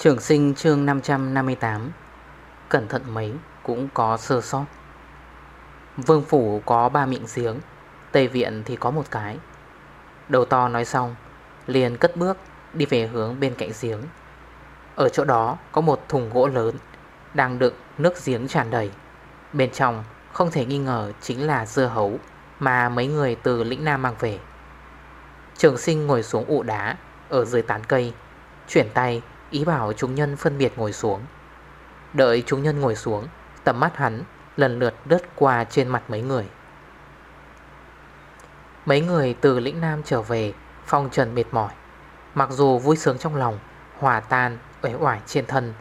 Trường sinh chương 558 Cẩn thận mấy, cũng có sơ sót. Vương phủ có ba miệng giếng, Tây viện thì có một cái. Đầu to nói xong, Liền cất bước đi về hướng bên cạnh giếng. Ở chỗ đó có một thùng gỗ lớn Đang đựng nước giếng tràn đầy. Bên trong không thể nghi ngờ chính là dưa hấu Mà mấy người từ lĩnh Nam mang về. Trường sinh ngồi xuống ụ đá Ở dưới tán cây, Chuyển tay ý bảo chúng nhân phân biệt ngồi xuống. Đợi chúng nhân ngồi xuống Tầm mắt hắn lần lượt đứt qua trên mặt mấy người. Mấy người từ lĩnh Nam trở về Phong trần mệt mỏi. Mặc dù vui sướng trong lòng Hòa tan, uể oải trên thân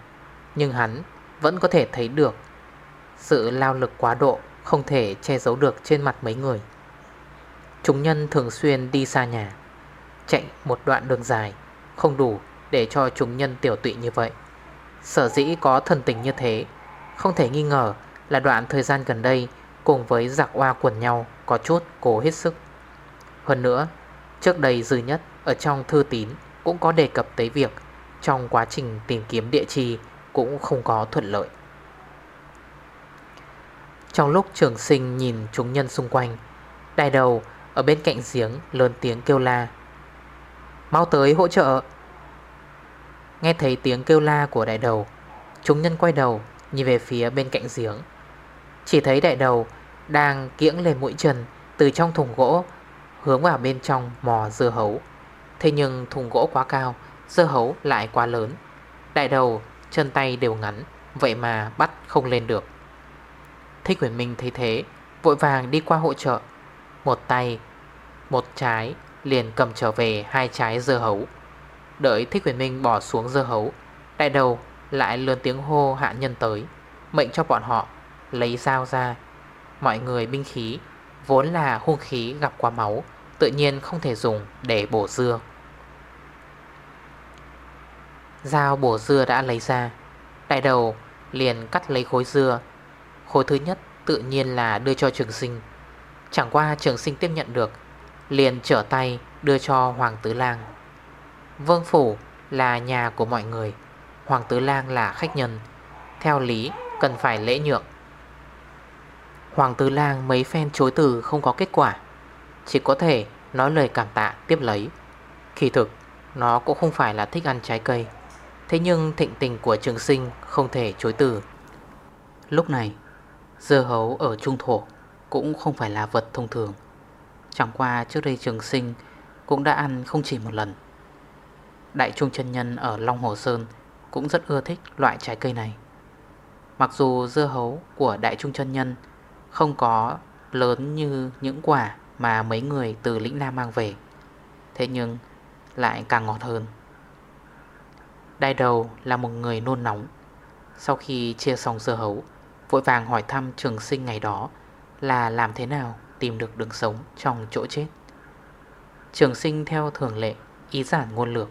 Nhưng hắn vẫn có thể thấy được Sự lao lực quá độ Không thể che giấu được trên mặt mấy người. Chúng nhân thường xuyên đi xa nhà Chạy một đoạn đường dài Không đủ để cho chúng nhân tiểu tụy như vậy. Sở dĩ có thần tình như thế, Không thể nghi ngờ là đoạn thời gian gần đây Cùng với giặc hoa quần nhau Có chút cố hết sức. Hơn nữa, Trước đây dư nhất ở trong thư tín Cũng có đề cập tới việc Trong quá trình tìm kiếm địa chỉ Cũng không có thuận lợi. Trong lúc trường sinh nhìn chúng nhân xung quanh Đài đầu ở bên cạnh giếng lớn tiếng kêu la, Mau tới hỗ trợ. Nghe thấy tiếng kêu la của đại đầu, Chúng nhân quay đầu, Nhìn về phía bên cạnh giếng. Chỉ thấy đại đầu Đang kiễng lên mũi chân Từ trong thùng gỗ, Hướng vào bên trong mò dưa hấu. Thế nhưng thùng gỗ quá cao, Dưa hấu lại quá lớn. Đại đầu chân tay đều ngắn, Vậy mà bắt không lên được. Thích Huyền Minh thấy thế, Vội vàng đi qua hỗ trợ. Một tay, Một trái, liền cầm trở về hai trái dưa hấu. Đợi Thích Huyền Minh bỏ xuống dơ hấu. Đại đầu lại lươn tiếng hô hạ nhân tới, Mệnh cho bọn họ Lấy dao ra. Mọi người binh khí, Vốn là hung khí gặp qua máu, Tự nhiên không thể dùng để bổ dưa. Dao bổ dưa đã lấy ra. Đại đầu liền cắt lấy khối dưa. Khối thứ nhất tự nhiên là đưa cho trường sinh. Chẳng qua trường sinh tiếp nhận được, Liền trở tay đưa cho Hoàng Tứ Lang. Vương Phủ là nhà của mọi người, Hoàng Tứ Lang là khách nhân. Theo lý, cần phải lễ nhượng. Hoàng Tứ Lang mấy phen chối từ không có kết quả. Chỉ có thể nói lời cảm tạ tiếp lấy. Kỳ thực, Nó cũng không phải là thích ăn trái cây. Thế nhưng thịnh tình của trường sinh Không thể chối từ. Lúc này, Dưa hấu ở trung thổ Cũng không phải là vật thông thường. Chẳng qua trước đây trường sinh Cũng đã ăn không chỉ một lần. Đại trung chân nhân ở Long Hồ Sơn Cũng rất ưa thích loại trái cây này. Mặc dù dưa hấu của đại trung chân nhân Không có lớn như những quả Mà mấy người từ lĩnh Nam mang về, Thế nhưng lại càng ngọt hơn. Đại đầu là một người nôn nóng. Sau khi chia xong dưa hấu, Vội vàng hỏi thăm trường sinh ngày đó Là làm thế nào tìm được đường sống trong chỗ chết. Trường sinh theo thường lệ, Ý giản ngôn lược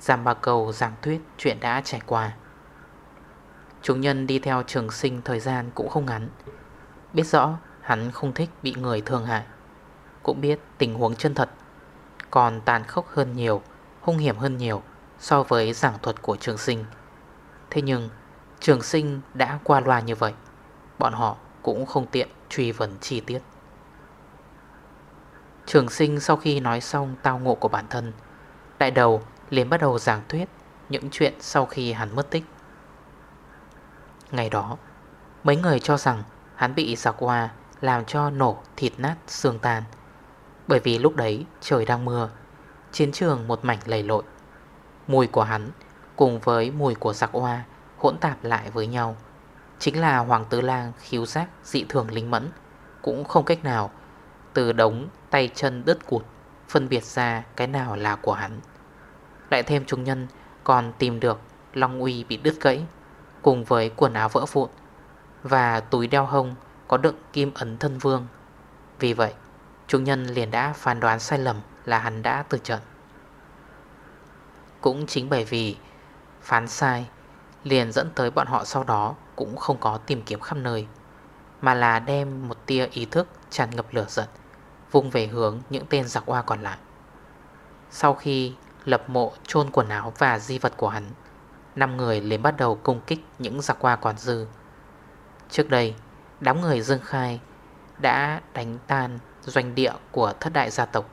Giam bà cầu giảng thuyết, chuyện đã trải qua. Chúng nhân đi theo trường sinh thời gian cũng không ngắn. Biết rõ, hắn không thích bị người thương hại. Cũng biết tình huống chân thật. Còn tàn khốc hơn nhiều, Hung hiểm hơn nhiều So với giảng thuật của trường sinh. Thế nhưng, Trường sinh đã qua loa như vậy. Bọn họ cũng không tiện truy vấn chi tiết. Trường sinh sau khi nói xong tao ngộ của bản thân, Đại đầu liền bắt đầu giảng thuyết Những chuyện sau khi hắn mất tích. Ngày đó, Mấy người cho rằng hắn bị giặc hoa Làm cho nổ thịt nát xương tan. Bởi vì lúc đấy trời đang mưa, Chiến trường một mảnh lầy lội. Mùi của hắn Cùng với mùi của giặc hoa Hỗn tạp lại với nhau. Chính là Hoàng Tứ Lang khiếu giác dị thường linh mẫn, Cũng không cách nào Từ đống tay chân đứt cụt Phân biệt ra cái nào là của hắn lại thêm chúng nhân, còn tìm được Long uy bị đứt gãy, Cùng với quần áo vỡ vụn, Và túi đeo hông có đựng kim ấn thân vương. Vì vậy Chúng nhân liền đã phán đoán sai lầm Là hắn đã từ trận. Cũng chính bởi vì Phán sai, Liền dẫn tới bọn họ sau đó Cũng không có tìm kiếm khắp nơi, Mà là đem một tia ý thức tràn ngập lửa giận, Vung về hướng những tên giặc hoa còn lại. Sau khi lập mộ, chôn quần áo và di vật của hắn. Năm người liền bắt đầu công kích những giặc qua còn dư. Trước đây, Đám người Dương Khai Đã đánh tan doanh địa của thất đại gia tộc.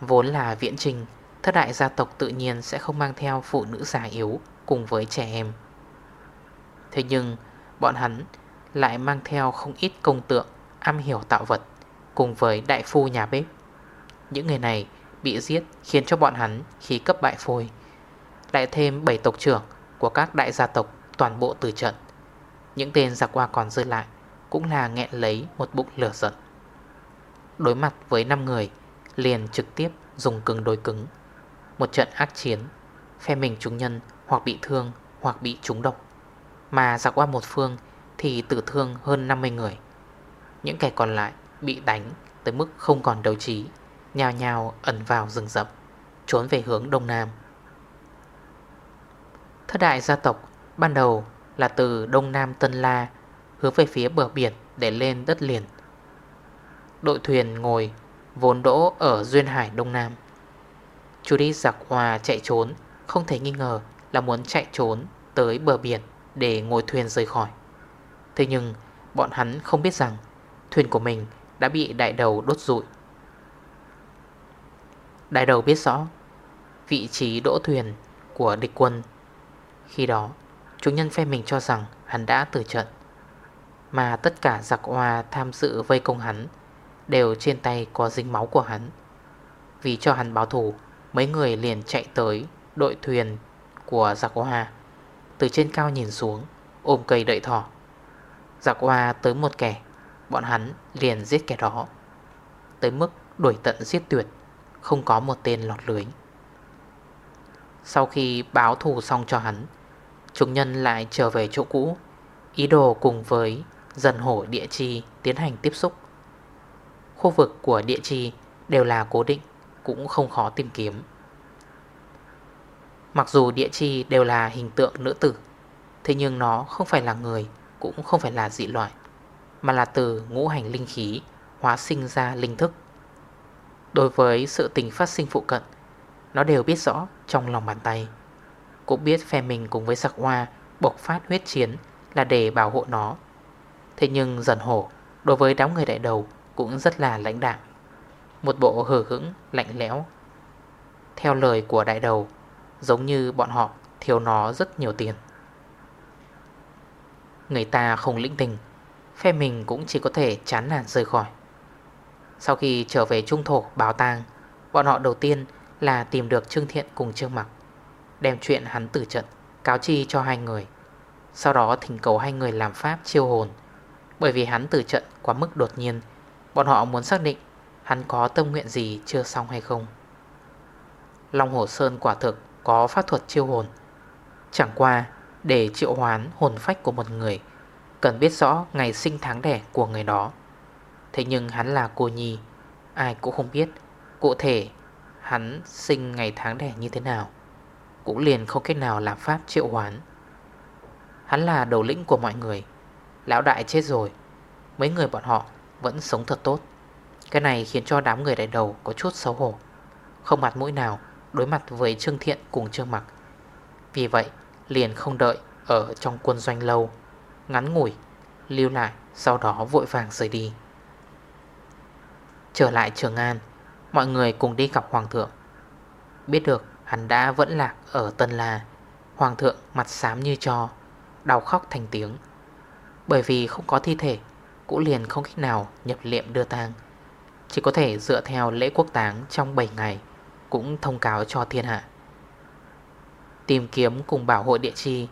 Vốn là viễn trình, Thất đại gia tộc tự nhiên sẽ không mang theo phụ nữ già yếu Cùng với trẻ em. Thế nhưng, bọn hắn lại mang theo không ít công tượng, Am hiểu tạo vật Cùng với đại phu nhà bếp. Những người này bị giết Khiến cho bọn hắn khí cấp bại phôi. Lại thêm 7 tộc trưởng Của các đại gia tộc toàn bộ từ trận. Những tên giặc qua còn rơi lại Cũng là nghẹn lấy một bụng lửa giận. Đối mặt với 5 người, Liền trực tiếp dùng cứng đối cứng. Một trận ác chiến, Phe mình chúng nhân hoặc bị thương Hoặc bị trúng độc. Mà giặc qua một phương Thì tử thương hơn 50 người. Những kẻ còn lại bị đánh Tới mức không còn đấu trí. Nhào nhào ẩn vào rừng rậm, Trốn về hướng đông nam. Thất đại gia tộc Ban đầu là từ đông nam Tân La Hướng về phía bờ biển Để lên đất liền. Đội thuyền ngồi Vốn đỗ ở Duyên Hải Đông Nam. Chú đi giặc hòa chạy trốn, Không thể nghi ngờ là muốn chạy trốn Tới bờ biển Để ngồi thuyền rời khỏi. Thế nhưng bọn hắn không biết rằng Thuyền của mình đã bị đại đầu đốt rụi. Đại đầu biết rõ Vị trí đỗ thuyền của địch quân. Khi đó Chúng nhân phe mình cho rằng hắn đã tử trận, Mà tất cả giặc hoa tham dự vây công hắn Đều trên tay có dính máu của hắn. Vì cho hắn báo thù, Mấy người liền chạy tới đội thuyền của giặc hoa Từ trên cao nhìn xuống, Ôm cây đợi thỏ. Giặc hoa tới một kẻ, Bọn hắn liền giết kẻ đó, Tới mức đuổi tận giết tuyệt. Không có một tên lọt lưới. Sau khi báo thù xong cho hắn, Chúng nhân lại trở về chỗ cũ, Ý đồ cùng với dần hổ địa chi tiến hành tiếp xúc. Khu vực của địa chi đều là cố định, Cũng không khó tìm kiếm. Mặc dù địa chi đều là hình tượng nữ tử, Thế nhưng nó không phải là người, Cũng không phải là dị loại, Mà là từ ngũ hành linh khí Hóa sinh ra linh thức. Đối với sự tình phát sinh phụ cận, Nó đều biết rõ trong lòng bàn tay. Cũng biết phe mình cùng với giặc hoa Bộc phát huyết chiến Là để bảo hộ nó. Thế nhưng dần hổ Đối với đám người đại đầu Cũng rất là lãnh đạm. Một bộ hờ hững, lạnh lẽo. Theo lời của đại đầu, Giống như bọn họ thiếu nó rất nhiều tiền. Người ta không lĩnh tình, Phe mình cũng chỉ có thể chán nản rời khỏi. Sau khi trở về trung thổ bảo tàng, Bọn họ đầu tiên là tìm được Trương Thiện cùng Trương Mặc Đem chuyện hắn tử trận Cáo chi cho hai người. Sau đó thỉnh cầu hai người làm pháp chiêu hồn. Bởi vì hắn tử trận quá mức đột nhiên Bọn họ muốn xác định Hắn có tâm nguyện gì chưa xong hay không. Long Hồ Sơn quả thực có pháp thuật chiêu hồn. Chẳng qua để triệu hoán hồn phách của một người Cần biết rõ ngày sinh tháng đẻ của người đó. Thế nhưng hắn là cô nhi, Ai cũng không biết. Cụ thể, hắn sinh ngày tháng đẻ như thế nào, Cũng liền không cách nào làm pháp triệu hoán. Hắn là đầu lĩnh của mọi người, Lão đại chết rồi, Mấy người bọn họ vẫn sống thật tốt. Cái này khiến cho đám người đại đầu có chút xấu hổ, Không mặt mũi nào đối mặt với Trương Thiện cùng Trương Mặc. Vì vậy, liền không đợi ở trong quân doanh lâu, Ngắn ngủi, Lưu lại sau đó vội vàng rời đi. Trở lại Trường An. Mọi người cùng đi gặp Hoàng thượng. Biết được hắn đã vẫn lạc ở Tân La, Hoàng thượng mặt xám như cho, Đau khóc thành tiếng. Bởi vì không có thi thể, Cũng liền không cách nào nhập liệm đưa tang. Chỉ có thể dựa theo lễ quốc táng trong 7 ngày, Cũng thông cáo cho thiên hạ. Tìm kiếm cùng bảo hộ địa chi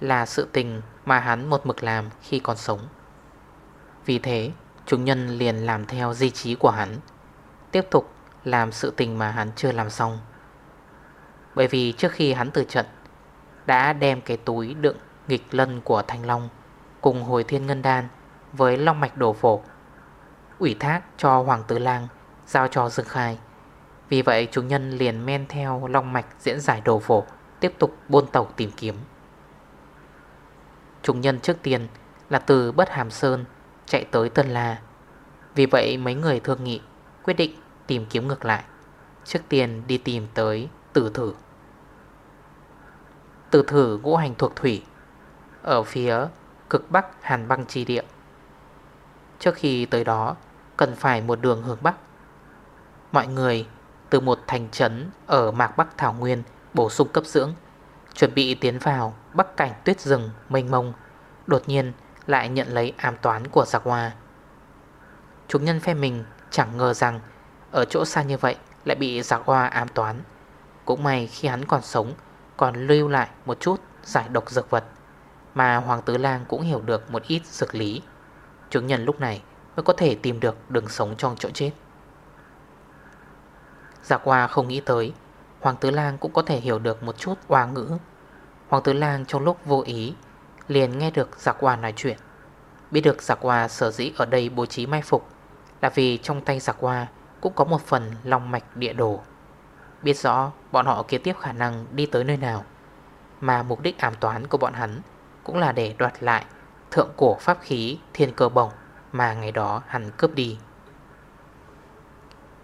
Là sự tình mà hắn một mực làm khi còn sống. Vì thế chúng nhân liền làm theo di trí của hắn, Tiếp tục làm sự tình mà hắn chưa làm xong. Bởi vì trước khi hắn từ trận, Đã đem cái túi đựng nghịch lân của Thanh Long Cùng hồi thiên ngân đan với long mạch đổ phổ Ủy thác cho Hoàng Tử Lang, Giao cho Dương Khai. Vì vậy chúng nhân liền men theo long mạch diễn giải đồ phổ, Tiếp tục buôn tàu tìm kiếm. Chúng nhân trước tiên là từ Bất Hàm Sơn chạy tới Tân La. Vì vậy mấy người thương nghị quyết định tìm kiếm ngược lại. Trước tiên đi tìm tới tử thử. Tử thử ngũ hành thuộc thủy, Ở phía cực bắc hàn băng trì địa. Trước khi tới đó, Cần phải một đường hướng bắc. Mọi người từ một thành trấn Ở mạc bắc Thảo Nguyên Bổ sung cấp dưỡng, Chuẩn bị tiến vào bắc cảnh tuyết rừng mênh mông. Đột nhiên lại nhận lấy ám toán của giặc hoa. Chúng nhân phe mình chẳng ngờ rằng Ở chỗ xa như vậy lại bị giặc hoa ám toán. Cũng may khi hắn còn sống, Còn lưu lại một chút giải độc dược vật, Mà Hoàng Tứ Lang cũng hiểu được một ít dược lý. Chúng nhân lúc này mới có thể tìm được đường sống trong chỗ chết. Giặc hoa không nghĩ tới, Hoàng Tứ Lang cũng có thể hiểu được một chút hoa ngữ. Hoàng Tứ Lang trong lúc vô ý Liền nghe được dạ giặc quà nói chuyện. Biết được dạ giặc quà sở dĩ ở đây bố trí mai phục Là vì trong tay dạ giặc quà Cũng có một phần long mạch địa đồ. Biết rõ bọn họ kế tiếp khả năng đi tới nơi nào, Mà mục đích ám toán của bọn hắn Cũng là để đoạt lại Thượng cổ pháp khí thiên cơ bổng Mà ngày đó hắn cướp đi.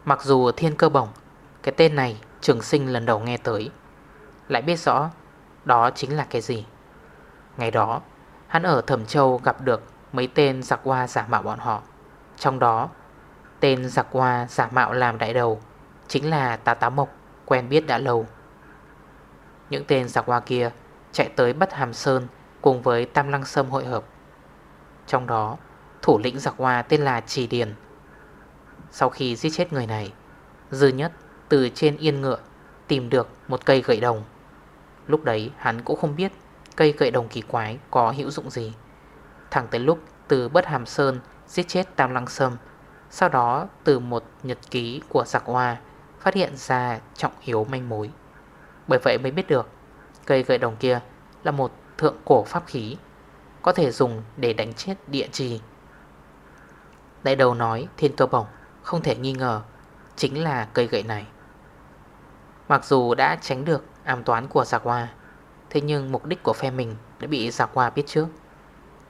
Mặc dù thiên cơ bổng, Cái tên này trường sinh lần đầu nghe tới, Lại biết rõ Đó chính là cái gì. Ngày đó, Hắn ở Thẩm Châu gặp được Mấy tên giặc hoa giả mạo bọn họ. Trong đó, Tên giặc hoa giả mạo làm đại đầu Chính là Tà Tá Mộc, Quen biết đã lâu. Những tên giặc hoa kia Chạy tới bắt Hàm Sơn Cùng với Tam Lăng Sâm hội hợp. Trong đó, Thủ lĩnh giặc hoa tên là Trì Điền. Sau khi giết chết người này, Dư nhất từ trên yên ngựa Tìm được một cây gậy đồng. Lúc đấy hắn cũng không biết Cây cậy đồng kỳ quái có hữu dụng gì? Thẳng tới lúc từ Bất Hàm Sơn Giết chết Tam Lăng Sâm, Sau đó từ một nhật ký của giặc hoa Phát hiện ra trọng yếu manh mối. Bởi vậy mới biết được, Cây gậy đồng kia là một thượng cổ pháp khí, Có thể dùng để đánh chết địa trì. Đại đầu nói thiên cơ bổng Không thể nghi ngờ Chính là cây gậy này. Mặc dù đã tránh được ám toán của giặc hoa Thế nhưng mục đích của phe mình đã bị Gia Qua biết trước.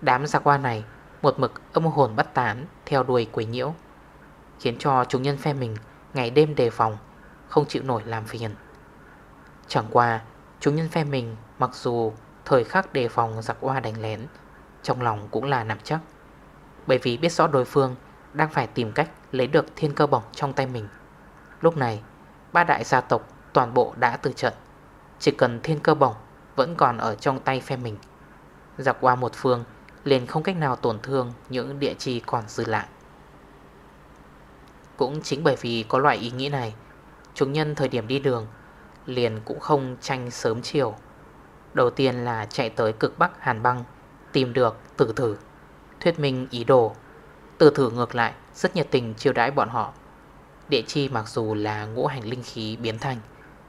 Đám Gia Qua này một mực âm hồn bắt tán, theo đuôi quỷ nhiễu, Khiến cho chúng nhân phe mình ngày đêm đề phòng, Không chịu nổi làm phiền. Chẳng qua, chúng nhân phe mình mặc dù thời khắc đề phòng giặc qua đánh lén, Trong lòng cũng là nằm chắc. Bởi vì biết rõ đối phương đang phải tìm cách lấy được thiên cơ bổng trong tay mình. Lúc này, ba đại gia tộc toàn bộ đã từ trận. Chỉ cần thiên cơ bổng vẫn còn ở trong tay phe mình. Dọc qua một phương, liền không cách nào tổn thương những địa chi còn dư lại. Cũng chính bởi vì có loại ý nghĩ này, Chúng nhân thời điểm đi đường, Liền cũng không tranh sớm chiều. Đầu tiên là chạy tới cực bắc Hàn Băng, Tìm được tử thử, Thuyết minh ý đồ. Tử thử ngược lại, rất nhiệt tình chiêu đãi bọn họ. Địa chi mặc dù là ngũ hành linh khí biến thành,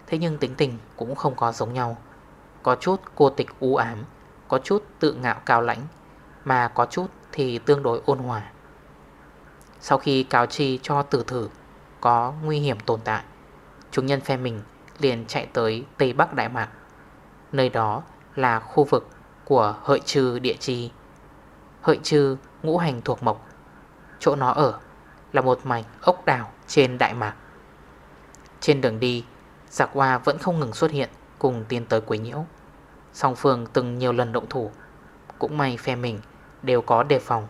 Thế nhưng tính tình cũng không có giống nhau. Có chút cô tịch u ám, Có chút tự ngạo cao lãnh, Mà có chút thì tương đối ôn hòa. Sau khi cáo chi cho tử thử, Có nguy hiểm tồn tại Chúng nhân phe mình liền chạy tới Tây Bắc Đại Mạc. Nơi đó là khu vực của hợi trừ địa chi. Hợi trừ ngũ hành thuộc mộc, Chỗ nó ở là một mảnh ốc đảo trên Đại Mạc. Trên đường đi, Giặc hoa vẫn không ngừng xuất hiện Cùng tiến tới quấy nhiễu. Song phương từng nhiều lần động thủ. Cũng may phe mình đều có đề phòng.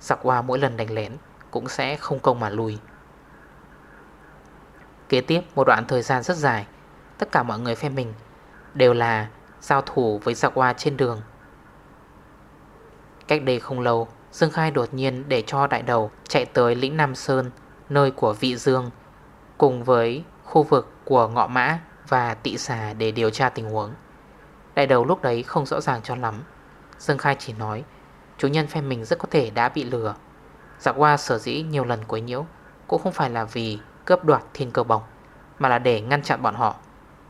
Giặc qua mỗi lần đánh lén Cũng sẽ không công mà lùi. Kế tiếp, một đoạn thời gian rất dài, Tất cả mọi người phe mình Đều là giao thủ với giặc qua trên đường. Cách đây không lâu, Dương Khai đột nhiên để cho đại đầu Chạy tới lĩnh Nam Sơn, Nơi của vị Dương, Cùng với khu vực của ngọ mã Và tị xà để điều tra tình huống. Đại đầu lúc đấy không rõ ràng cho lắm. Dương Khai chỉ nói, Chủ nhân phe mình rất có thể đã bị lừa. Giặc hoa sở dĩ nhiều lần quấy nhiễu Cũng không phải là vì cướp đoạt thiên cơ bồng Mà là để ngăn chặn bọn họ,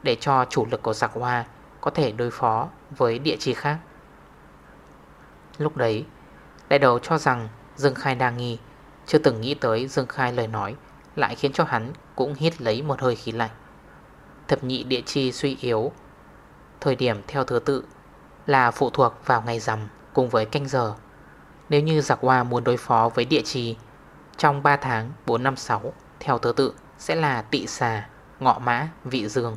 Để cho chủ lực của giặc hoa Có thể đối phó với địa chỉ khác. Lúc đấy, Đại đầu cho rằng Dương Khai đang nghi, Chưa từng nghĩ tới Dương Khai lời nói Lại khiến cho hắn cũng hít lấy một hơi khí lạnh. Thập nhị địa chi suy yếu Thời điểm theo thứ tự Là phụ thuộc vào ngày rằm Cùng với canh giờ. Nếu như giặc hoa muốn đối phó với địa trì Trong 3 tháng 4 năm 6 Theo thứ tự sẽ là tị xà Ngọ mã, vị dương.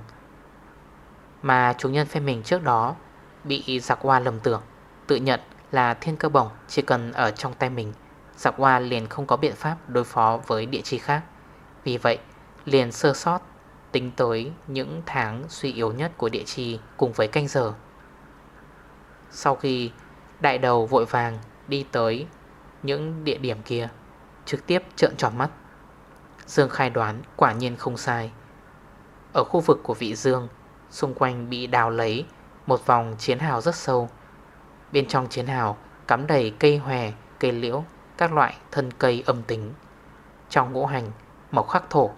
Mà chúng nhân phe mình trước đó Bị giặc hoa lầm tưởng Tự nhận là thiên cơ bổng Chỉ cần ở trong tay mình Giặc hoa liền không có biện pháp đối phó với địa trì khác. Vì vậy liền sơ sót Tính tới những tháng suy yếu nhất của địa chi Cùng với canh giờ. Sau khi đại đầu vội vàng đi tới những địa điểm kia Trực tiếp trợn tròn mắt. Dương khai đoán quả nhiên không sai. Ở khu vực của vị Dương Xung quanh bị đào lấy Một vòng chiến hào rất sâu. Bên trong chiến hào cắm đầy cây hòe, cây liễu Các loại thân cây âm tính. Trong ngũ hành, mộc khắc thổ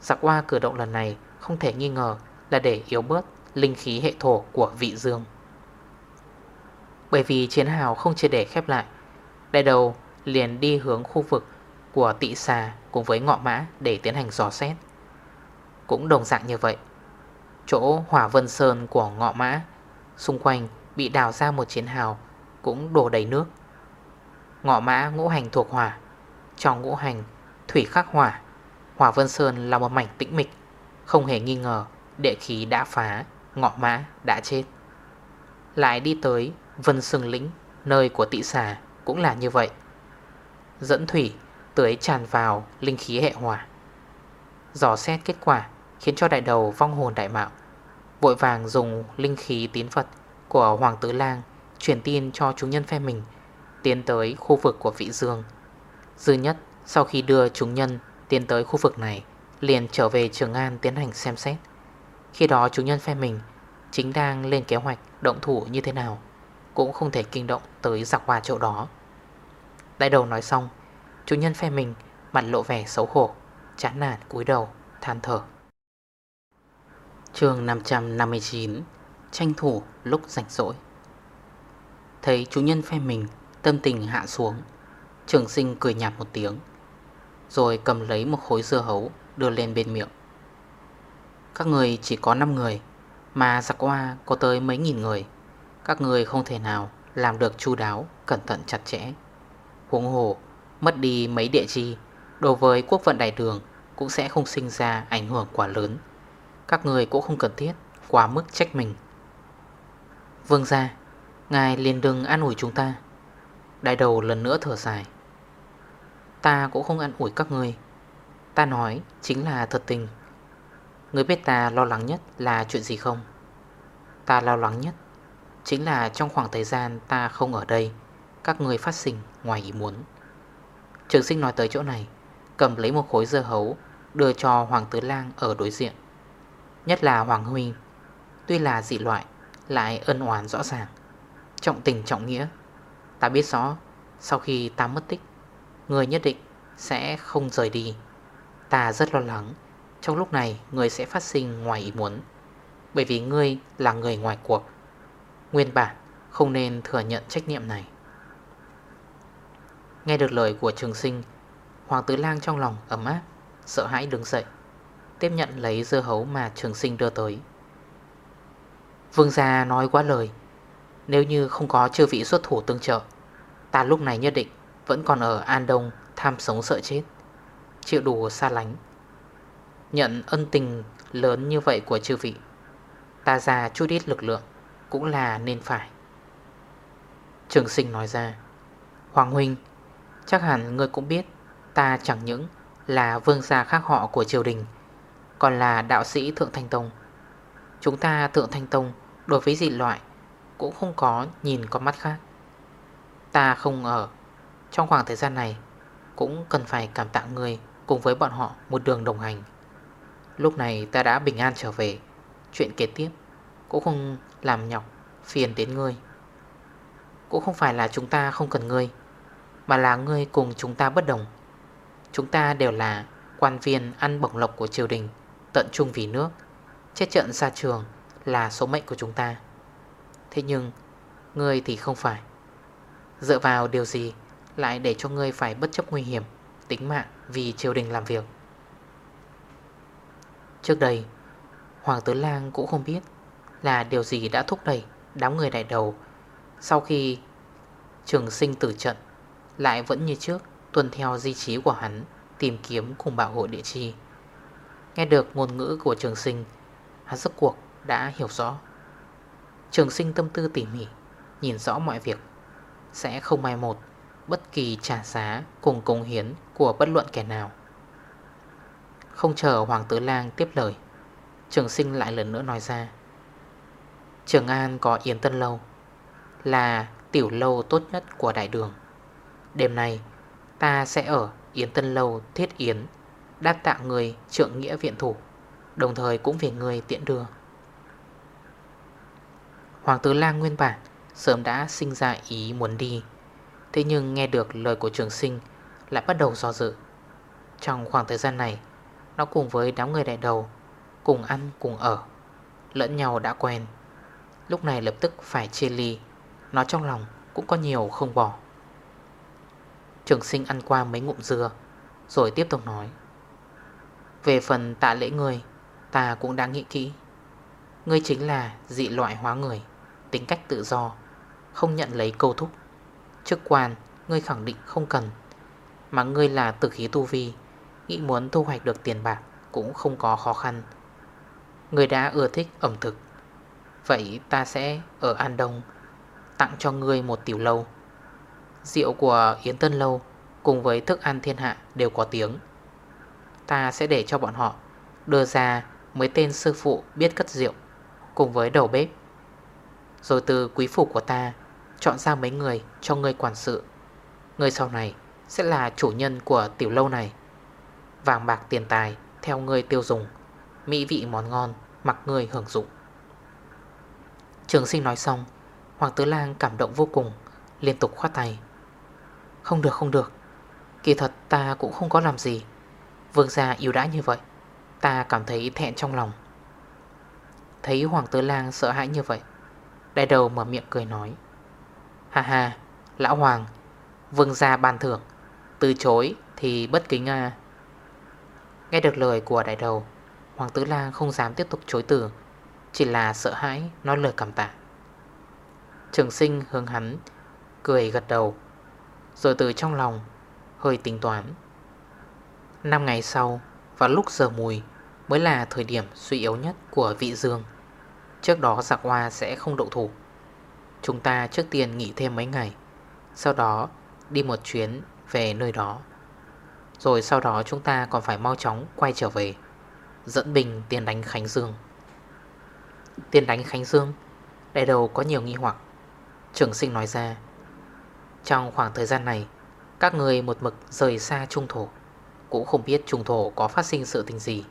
Dạ Giặc hoa cử động lần này Không thể nghi ngờ là để yếu bớt Linh khí hệ thổ của vị dương Bởi vì chiến hào không chỉ để khép lại Đại đầu liền đi hướng khu vực của tị xà cùng với ngọ mã để tiến hành dò xét. Cũng đồng dạng như vậy. Chỗ hỏa vân sơn của ngọ mã, xung quanh bị đào ra một chiến hào cũng đổ đầy nước. Ngọ mã ngũ hành thuộc hỏa, trong ngũ hành thủy khắc hỏa, Hòa vân sơn là một mảnh tĩnh mịch, không hề nghi ngờ địa khí đã phá, ngọ mã đã chết. Lại đi tới vân sừng lĩnh, nơi của tị xà cũng là như vậy. Dẫn thủy tưới tràn vào linh khí hệ hỏa Giò xét kết quả khiến cho đại đầu vong hồn đại mạo Vội vàng dùng linh khí tín vật của Hoàng Tử Lang Truyền tin cho chúng nhân phe mình Tiến tới khu vực của vị dương Dư nhất sau khi đưa chúng nhân tiến tới khu vực này, Liền trở về Trường An tiến hành xem xét. Khi đó chúng nhân phe mình Chính đang lên kế hoạch động thủ như thế nào, Cũng không thể kinh động tới giặc hòa chỗ đó. Đại đầu nói xong, Chủ nhân phe mình mặt lộ vẻ xấu hổ, Chán nản, cúi đầu, than thở. Chương 559 Tranh thủ lúc rảnh rỗi. Thấy chủ nhân phe mình Tâm tình hạ xuống, Trường sinh cười nhạt một tiếng. Rồi cầm lấy một khối dưa hấu Đưa lên bên miệng. Các người chỉ có 5 người Mà giặc qua có tới mấy nghìn người. Các người không thể nào Làm được chu đáo, cẩn thận chặt chẽ. Huống hồ Mất đi mấy địa chi Đối với quốc vận đại đường Cũng sẽ không sinh ra ảnh hưởng quá lớn. Các người cũng không cần thiết Quá mức trách mình. Vương ra Ngài liền đừng an ủi chúng ta. Đại đầu lần nữa thở dài. Ta cũng không ăn ủi các người. Ta nói chính là thật tình. Người biết ta lo lắng nhất là chuyện gì không? Ta lo lắng nhất Chính là trong khoảng thời gian ta không ở đây, Các người phát sinh ngoài ý muốn. Trường sinh nói tới chỗ này, Cầm lấy một khối dưa hấu, Đưa cho Hoàng Tứ Lang ở đối diện. Nhất là Hoàng Huynh Tuy là dị loại, Lại ân oán rõ ràng. Trọng tình trọng nghĩa. Ta biết rõ, Sau khi ta mất tích Người nhất định sẽ không rời đi. Ta rất lo lắng. Trong lúc này, người sẽ phát sinh ngoài ý muốn. Bởi vì ngươi là người ngoài cuộc. Nguyên bản, không nên thừa nhận trách nhiệm này. Nghe được lời của trường sinh, Hoàng tứ lang trong lòng ấm áp, Sợ hãi đứng dậy, Tiếp nhận lấy dưa hấu mà trường sinh đưa tới. Vương gia nói quá lời, Nếu như không có chư vị xuất thủ tương trợ, Ta lúc này nhất định vẫn còn ở An Đông, Tham sống sợ chết. Chịu đủ xa lánh. Nhận ân tình lớn như vậy của chư vị, Ta ra chút ít lực lượng Cũng là nên phải. Trường sinh nói ra, Hoàng Huynh, Chắc hẳn ngươi cũng biết Ta chẳng những là vương gia khác họ của triều đình, Còn là đạo sĩ Thượng Thanh Tông. Chúng ta Thượng Thanh Tông Đối với dị loại Cũng không có nhìn con mắt khác. Ta không ở trong khoảng thời gian này, Cũng cần phải cảm tạ người Cùng với bọn họ một đường đồng hành. Lúc này ta đã bình an trở về. Chuyện kế tiếp Cũng không làm nhọc phiền đến ngươi. Cũng không phải là chúng ta không cần ngươi, mà là ngươi cùng chúng ta bất đồng. Chúng ta đều là quan viên ăn bổng lộc của triều đình, Tận trung vì nước, Chết trận xa trường là số mệnh của chúng ta. Thế nhưng, Ngươi thì không phải. Dựa vào điều gì lại để cho ngươi phải bất chấp nguy hiểm, Tính mạng vì triều đình làm việc. Trước đây, Hoàng tử Lang cũng không biết Là điều gì đã thúc đẩy Đám người đại đầu. Sau khi trường sinh tử trận, lại vẫn như trước tuần theo di trí của hắn, Tìm kiếm cùng bảo hộ địa chi. Nghe được ngôn ngữ của trường sinh, Hắn giấc cuộc đã hiểu rõ. Trường sinh tâm tư tỉ mỉ, Nhìn rõ mọi việc, Sẽ không mai một Bất kỳ trả giá cùng công hiến Của bất luận kẻ nào. Không chờ Hoàng tử lang tiếp lời, Trường sinh lại lần nữa nói ra. Trường An có Yến Tân Lâu, Là tiểu lâu tốt nhất của đại đường. Đêm nay, ta sẽ ở Yến Tân Lâu thiết Yến, Đáp tạ người trượng nghĩa viện thủ, Đồng thời cũng vì người tiện đưa. Hoàng tử lang nguyên bản Sớm đã sinh ra ý muốn đi. Thế nhưng nghe được lời của trường sinh, Lại bắt đầu do dự. Trong khoảng thời gian này, Nó cùng với đám người đại đầu, Cùng ăn, cùng ở, Lẫn nhau đã quen. Lúc này lập tức phải chia ly, Nó trong lòng cũng có nhiều không bỏ. Trường sinh ăn qua mấy ngụm dưa, Rồi tiếp tục nói. Về phần tạ lễ người, Ta cũng đã nghĩ kỹ. Ngươi chính là dị loại hóa người, Tính cách tự do, Không nhận lấy câu thúc. Chức quan, ngươi khẳng định không cần. Mà ngươi là tử khí tu vi, Nghĩ muốn thu hoạch được tiền bạc Cũng không có khó khăn. Ngươi đã ưa thích ẩm thực, Vậy ta sẽ ở An Đông Tặng cho ngươi một tiểu lâu. Rượu của Yến Tân Lâu Cùng với thức ăn thiên hạ đều có tiếng. Ta sẽ để cho bọn họ Đưa ra mấy tên sư phụ biết cất rượu Cùng với đầu bếp. Rồi từ quý phủ của ta Chọn ra mấy người cho ngươi quản sự. Người sau này sẽ là chủ nhân của tiểu lâu này. Vàng bạc tiền tài theo ngươi tiêu dùng, Mỹ vị món ngon, mặc ngươi hưởng dụng. Trường sinh nói xong, Hoàng tứ lang cảm động vô cùng, Liên tục khoát tay. Không được không được. Kỳ thật ta cũng không có làm gì. Vương gia yêu đã như vậy, Ta cảm thấy thẹn trong lòng. Thấy Hoàng tứ lang sợ hãi như vậy, Đại đầu mở miệng cười nói. Ha ha, Lão Hoàng, Vương gia ban thưởng, Từ chối thì bất kính à Nghe được lời của đại đầu, Hoàng tử lang không dám tiếp tục chối từ, Chỉ là sợ hãi nói lời cảm tạ. Trường sinh hướng hắn, Cười gật đầu, Rồi từ trong lòng Hơi tính toán. Năm ngày sau, Vào lúc giờ mùi, Mới là thời điểm suy yếu nhất của vị dương. Trước đó giặc hoa sẽ không độ thủ. Chúng ta trước tiên nghỉ thêm mấy ngày, Sau đó đi một chuyến về nơi đó. Rồi sau đó chúng ta còn phải mau chóng quay trở về, Dẫn bình tiền đánh Khánh Dương. Tiền đánh Khánh Dương, Đại đầu có nhiều nghi hoặc. Trưởng sinh nói ra, Trong khoảng thời gian này, Các người một mực rời xa trung thổ, Cũng không biết trung thổ có phát sinh sự tình gì.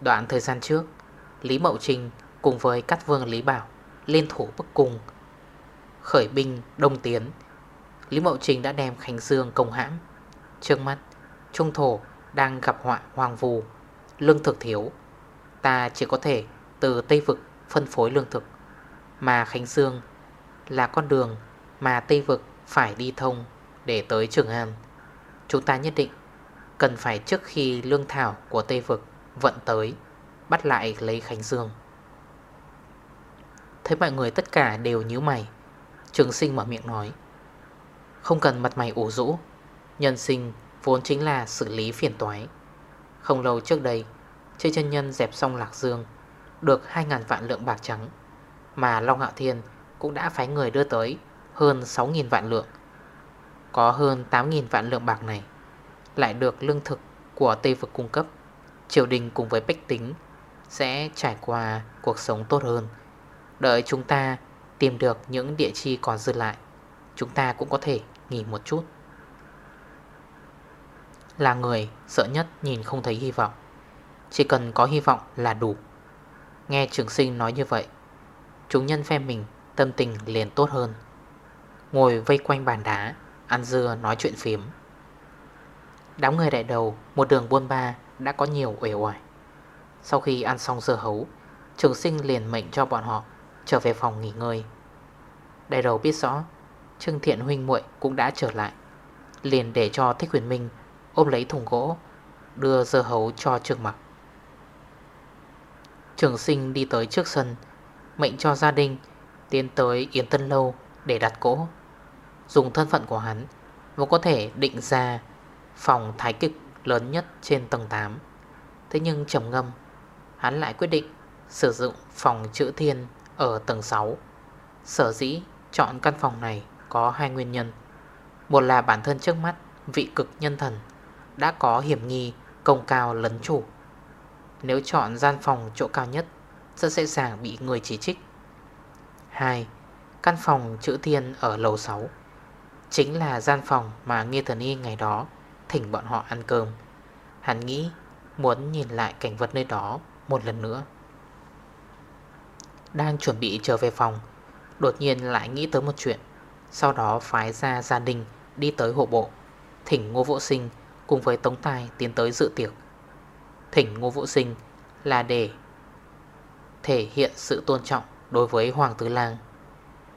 Đoạn thời gian trước, Lý Mậu Trinh cùng với các vương Lý Bảo lên thủ bức cùng Khởi binh đông tiến Lý Mậu trình đã đem Khánh Dương công hãm Trước mắt Trung thổ đang gặp họa hoàng vù Lương thực thiếu Ta chỉ có thể từ Tây Vực phân phối lương thực Mà Khánh Dương là con đường mà Tây Vực phải đi thông để tới Trường An. Chúng ta nhất định cần phải trước khi lương thảo của Tây Vực vận tới, bắt lại lấy Khánh Dương. Thấy mọi người tất cả đều nhíu mày, Trường sinh mở miệng nói. Không cần mặt mày ủ rũ, nhân sinh vốn chính là xử lý phiền toái. Không lâu trước đây, chơi chân nhân dẹp xong Lạc Dương, được 2.000 vạn lượng bạc trắng, mà Long Hạo Thiên cũng đã phái người đưa tới hơn 6.000 vạn lượng. Có hơn 8.000 vạn lượng bạc này lại được lương thực của Tây Vực cung cấp. Triều đình cùng với Bách Tính sẽ trải qua cuộc sống tốt hơn. Đợi chúng ta tìm được những địa chi còn dư lại, chúng ta cũng có thể nghỉ một chút. Là người sợ nhất nhìn không thấy hy vọng Chỉ cần có hy vọng là đủ. Nghe trường sinh nói như vậy Chúng nhân phe mình Tâm tình liền tốt hơn. Ngồi vây quanh bàn đá Ăn dưa nói chuyện phím. Đám người đại đầu Một đường buôn ba đã có nhiều uể oải. Sau khi ăn xong dưa hấu Trường sinh liền mệnh cho bọn họ Trở về phòng nghỉ ngơi. Đại đầu biết rõ, Trương Thiện huynh muội cũng đã trở lại. Liền để cho Thích Huyền Minh Ôm lấy thùng gỗ, Đưa dưa hấu cho Trương Mặc. Trường sinh đi tới trước sân, Mệnh cho gia đình Tiến tới Yến Tân Lâu để đặt cỗ. Dùng thân phận của hắn Và có thể định ra Phòng thái kịch lớn nhất trên tầng 8 Thế nhưng trầm ngâm, Hắn lại quyết định Sử dụng phòng chữ thiên ở tầng 6 Sở dĩ chọn căn phòng này có hai nguyên nhân. Một là bản thân trước mắt vị cực nhân thần Đã có hiểm nghi, công cao lấn chủ. Nếu chọn gian phòng chỗ cao nhất, Rất dễ dàng bị người chỉ trích. 2. Căn phòng chữ thiên ở lầu 6 Chính là gian phòng mà Nghi Thần Y ngày đó Thỉnh bọn họ ăn cơm. Hắn nghĩ muốn nhìn lại cảnh vật nơi đó Một lần nữa. Đang chuẩn bị trở về phòng, Đột nhiên lại nghĩ tới một chuyện. Sau đó phái ra gia đình Đi tới hộ bộ. Thỉnh Ngô Vũ Sinh cùng với Tống Tài tiến tới dự tiệc. Thỉnh Ngô Vũ Sinh là để Thể hiện sự tôn trọng đối với Hoàng Tứ Lang.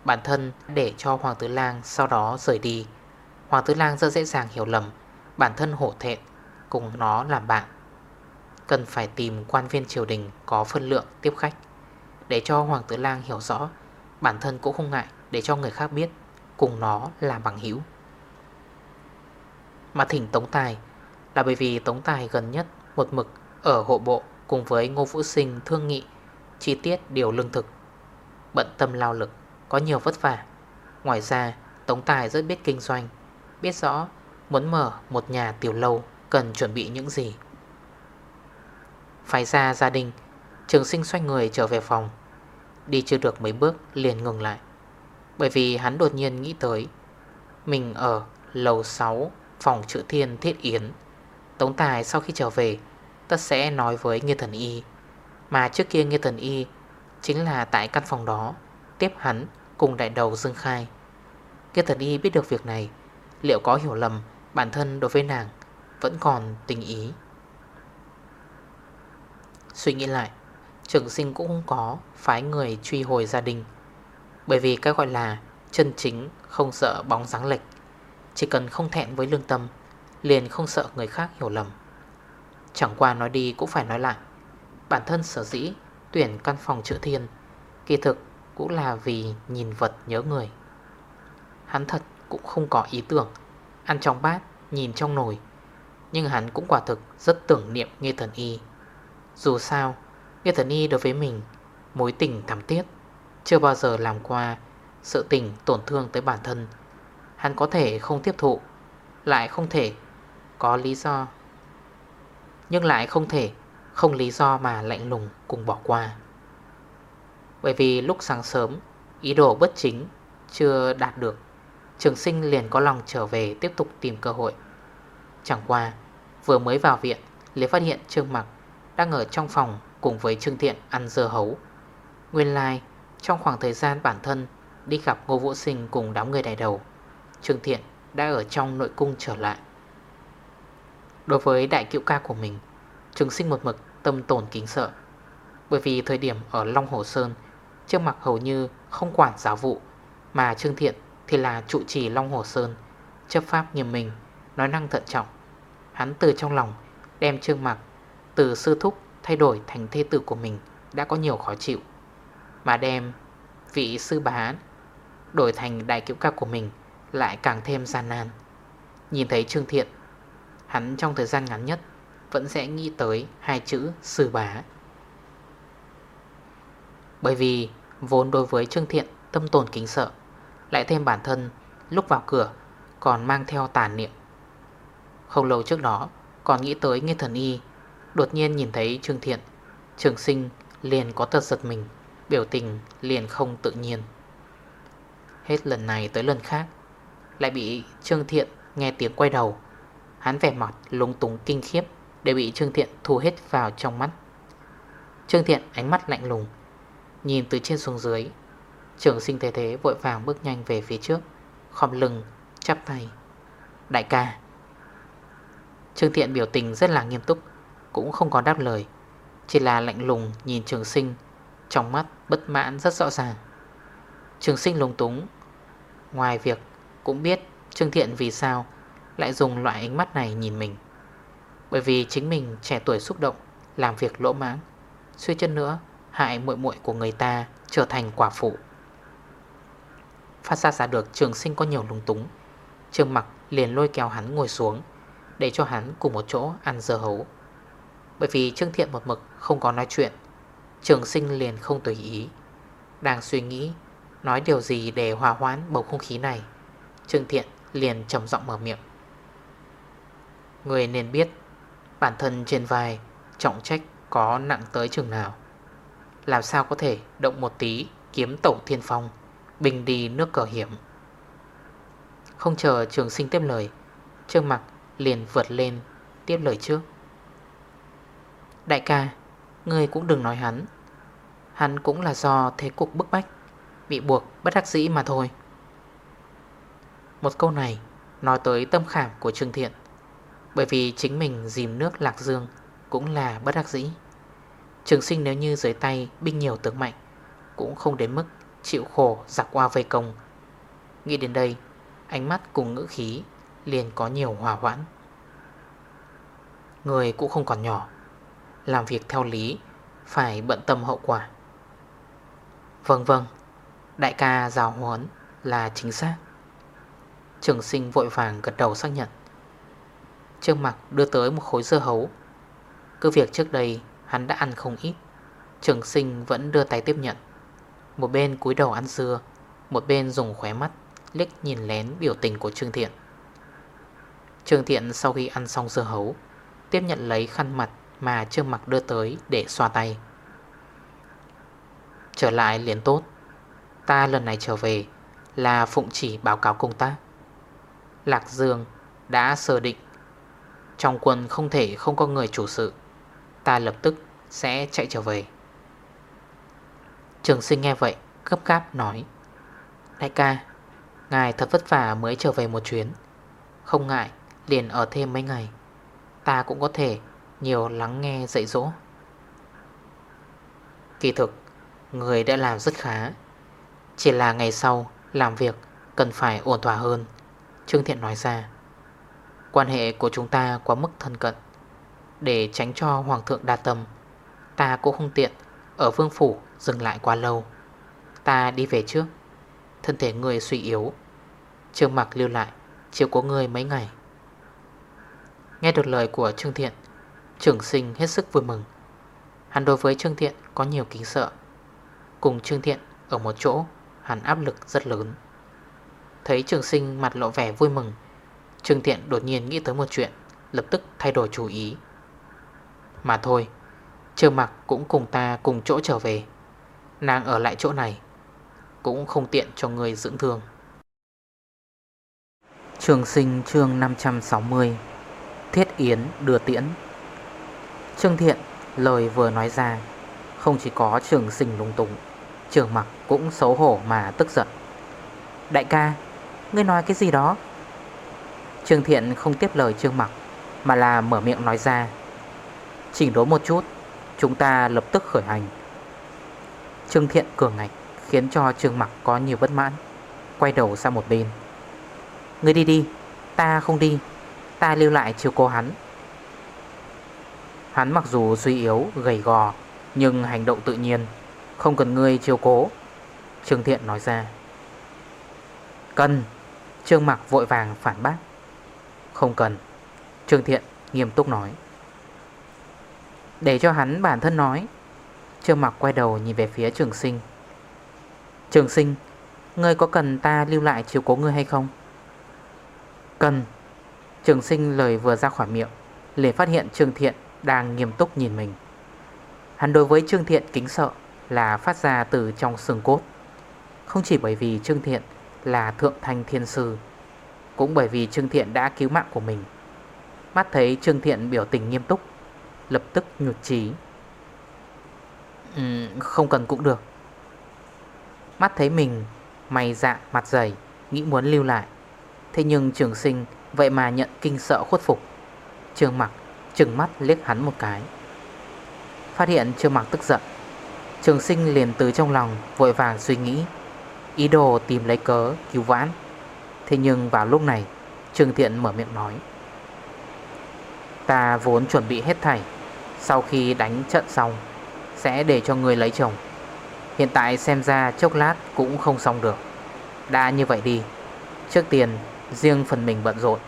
Bản thân để cho Hoàng Tứ Lang sau đó rời đi. Hoàng Tứ Lang rất dễ dàng hiểu lầm, Bản thân hổ thẹn, cùng nó làm bạn. Cần phải tìm quan viên triều đình có phân lượng tiếp khách. Để cho Hoàng Tử Lang hiểu rõ. Bản thân cũng không ngại để cho người khác biết Cùng nó là bằng hữu. Mà thỉnh Tống Tài, Là bởi vì Tống Tài gần nhất một mực ở hộ bộ Cùng với Ngô Vũ Sinh thương nghị, Chi tiết điều lương thực, Bận tâm lao lực, Có nhiều vất vả. Ngoài ra, Tống Tài rất biết kinh doanh, Biết rõ muốn mở một nhà tiểu lâu Cần chuẩn bị những gì. Phải ra gia đình, Trường sinh xoay người trở về phòng Đi chưa được mấy bước liền ngừng lại. Bởi vì hắn đột nhiên nghĩ tới, Mình ở lầu 6 Phòng chữ thiên thiết yến. Tống Tài sau khi trở về, Tất sẽ nói với Nghê Thần Y, Mà trước kia Nghê Thần Y Chính là tại căn phòng đó, Tiếp hắn cùng đại đầu Dương Khai. Nghê Thần Y biết được việc này, Liệu có hiểu lầm bản thân đối với nàng Vẫn còn tình ý? Suy nghĩ lại Trường sinh cũng không có phái người truy hồi gia đình. Bởi vì cái gọi là chân chính không sợ bóng dáng lệch. Chỉ cần không thẹn với lương tâm Liền không sợ người khác hiểu lầm. Chẳng qua nói đi cũng phải nói lại Bản thân sở dĩ tuyển căn phòng chữ thiên Kỳ thực cũng là vì nhìn vật nhớ người. Hắn thật cũng không có ý tưởng Ăn trong bát, nhìn trong nồi. Nhưng hắn cũng quả thực rất tưởng niệm nghe Thần Y. Dù sao, Nghe Thần Y đối với mình, Mối tình thắm thiết. Chưa bao giờ làm qua Sự tình tổn thương tới bản thân. Hắn có thể không tiếp thụ, Lại không thể có lý do. Nhưng lại không thể Không lý do mà lạnh lùng cùng bỏ qua. Bởi vì lúc sáng sớm, Ý đồ bất chính Chưa đạt được, Trường sinh liền có lòng trở về tiếp tục tìm cơ hội. Chẳng qua, Vừa mới vào viện, liền phát hiện Trương Mặc Đang ở trong phòng cùng với Trương Thiện ăn dưa hấu. Nguyên lai like, trong khoảng thời gian bản thân Đi gặp Ngô Vũ Sinh cùng đám người đại đầu Trương Thiện đã ở trong nội cung trở lại. Đối với đại cựu ca của mình trương sinh một mực tâm tổn kính sợ Bởi vì thời điểm ở Long Hồ Sơn Trương Mặc hầu như không quản giáo vụ Mà Trương Thiện thì là trụ trì Long Hồ Sơn Chấp pháp nghiêm minh Nói năng thận trọng. Hắn từ trong lòng đem Trương Mặc Từ sư thúc thay đổi thành thê tử của mình Đã có nhiều khó chịu, Mà đem vị sư bá Đổi thành đại cứu ca của mình Lại càng thêm gian nan. Nhìn thấy Trương Thiện, Hắn trong thời gian ngắn nhất Vẫn sẽ nghĩ tới hai chữ sư bá Bởi vì vốn đối với Trương Thiện Tâm tồn kính sợ, Lại thêm bản thân lúc vào cửa Còn mang theo tàn niệm. Không lâu trước đó, Còn nghĩ tới Nghe Thần Y Đột nhiên nhìn thấy Trương Thiện. Trường sinh liền có tật giật mình, Biểu tình liền không tự nhiên. Hết lần này tới lần khác, Lại bị Trương Thiện nghe tiếng quay đầu. Hắn vẻ mặt lúng túng kinh khiếp Để bị Trương Thiện thu hết vào trong mắt. Trương Thiện ánh mắt lạnh lùng, Nhìn từ trên xuống dưới. Trường sinh thế thế vội vàng bước nhanh về phía trước, Khom lưng, chắp tay. Đại ca. Trương Thiện biểu tình rất là nghiêm túc cũng không có đáp lời. Chỉ là lạnh lùng nhìn trường sinh, Trong mắt bất mãn rất rõ ràng. Trường sinh lúng túng. Ngoài việc cũng biết Trương Thiện vì sao Lại dùng loại ánh mắt này nhìn mình. Bởi vì chính mình trẻ tuổi xúc động, Làm việc lỗ mãng. Suy chân nữa, hại muội muội của người ta Trở thành quả phụ. Phát ra ra được trường sinh có nhiều lung túng. Trương mặc liền lôi kéo hắn ngồi xuống, Để cho hắn cùng một chỗ ăn dơ hấu. Bởi vì Trương Thiện một mực không có nói chuyện, Trường sinh liền không tùy ý. Đang suy nghĩ, Nói điều gì để hòa hoãn bầu không khí này, Trương Thiện liền trầm giọng mở miệng. Người nên biết, Bản thân trên vai Trọng trách có nặng tới chừng nào. Làm sao có thể động một tí Kiếm tẩu thiên phong Bình đi nước cờ hiểm? Không chờ trường sinh tiếp lời, Trương mặt liền vượt lên Tiếp lời trước. Đại ca, Ngươi cũng đừng nói hắn. Hắn cũng là do thế cục bức bách, Bị buộc bất đắc dĩ mà thôi. Một câu này Nói tới tâm khảm của Trương Thiện, Bởi vì chính mình dìm nước lạc dương Cũng là bất đắc dĩ. Trường sinh nếu như dưới tay Binh nhiều tướng mạnh, Cũng không đến mức chịu khổ giặc qua vây công. Nghĩ đến đây, Ánh mắt cùng ngữ khí Liền có nhiều hòa hoãn. Người cũng không còn nhỏ. Làm việc theo lý, Phải bận tâm hậu quả. Vâng vâng Đại ca rào huấn là chính xác. Trường sinh vội vàng gật đầu xác nhận. Trương mặt đưa tới một khối dưa hấu. Cứ việc trước đây hắn đã ăn không ít, Trường sinh vẫn đưa tay tiếp nhận. Một bên cúi đầu ăn dưa, Một bên dùng khóe mắt Liếc nhìn lén biểu tình của Trương Thiện. Trương Thiện sau khi ăn xong dưa hấu, Tiếp nhận lấy khăn mặt mà Trương mặc đưa tới để xoa tay. Trở lại liền tốt. Ta lần này trở về Là phụng chỉ báo cáo công tác. Lạc Dương đã sơ định. Trong quân không thể không có người chủ sự. Ta lập tức sẽ chạy trở về. Trường sinh nghe vậy, gấp cáp nói, Đại ca, Ngài thật vất vả mới trở về một chuyến. Không ngại liền ở thêm mấy ngày. Ta cũng có thể nhiều lắng nghe dạy dỗ. Kỳ thực, Người đã làm rất khá. Chỉ là ngày sau Làm việc cần phải ổn thỏa hơn, Trương Thiện nói ra. Quan hệ của chúng ta quá mức thân cận. Để tránh cho Hoàng thượng đa tâm, Ta cũng không tiện Ở vương phủ dừng lại quá lâu. Ta đi về trước. Thân thể người suy yếu. Trương mặc lưu lại, Chiều có người mấy ngày. Nghe được lời của Trương Thiện Trường sinh hết sức vui mừng. Hắn đối với Trương Thiện có nhiều kính sợ. Cùng Trương Thiện ở một chỗ, Hắn áp lực rất lớn. Thấy trường sinh mặt lộ vẻ vui mừng, Trương Thiện đột nhiên nghĩ tới một chuyện, Lập tức thay đổi chủ ý. Mà thôi Trương mặc cũng cùng ta cùng chỗ trở về. Nàng ở lại chỗ này, Cũng không tiện cho người dưỡng thương. Trường sinh chương 560 Thiết Yến đưa tiễn. Trương Thiện lời vừa nói ra, Không chỉ có trường sinh lung túng, Trường mặc cũng xấu hổ mà tức giận. Đại ca, Ngươi nói cái gì đó? Trương Thiện không tiếp lời Trương mặc, Mà là mở miệng nói ra. Chỉnh đốn một chút, Chúng ta lập tức khởi hành. Trương Thiện cường ngạch Khiến cho Trương mặc có nhiều bất mãn, Quay đầu sang một bên. Ngươi đi đi, Ta không đi, Ta lưu lại chiều cô hắn. Hắn mặc dù suy yếu, gầy gò Nhưng hành động tự nhiên Không cần ngươi chiều cố. Trương Thiện nói ra. Cần. Trương Mặc vội vàng phản bác. Không cần. Trương Thiện nghiêm túc nói. Để cho hắn bản thân nói. Trương Mặc quay đầu nhìn về phía trường sinh. Trường sinh Ngươi có cần ta lưu lại chiều cố ngươi hay không? Cần. Trường sinh lời vừa ra khỏi miệng liền phát hiện Trương Thiện đang nghiêm túc nhìn mình. Hắn đối với Trương Thiện kính sợ Là phát ra từ trong xương cốt. Không chỉ bởi vì Trương Thiện Là thượng thanh thiên sư Cũng bởi vì Trương Thiện đã cứu mạng của mình. Mắt thấy Trương Thiện biểu tình nghiêm túc Lập tức nhụt chí. Ừ, Không cần cũng được. Mắt thấy mình Mày dạ mặt dày Nghĩ muốn lưu lại. Thế nhưng trường sinh Vậy mà nhận kinh sợ khuất phục. Trương mặc Trừng mắt liếc hắn một cái. Phát hiện Trương mặc tức giận. Trường sinh liền từ trong lòng Vội vàng suy nghĩ, Ý đồ tìm lấy cớ cứu vãn. Thế nhưng vào lúc này, Trương Thiện mở miệng nói, Ta vốn chuẩn bị hết thảy, Sau khi đánh trận xong, Sẽ để cho người lấy chồng. Hiện tại xem ra chốc lát cũng không xong được. Đã như vậy đi, Trước tiên riêng phần mình bận rộn.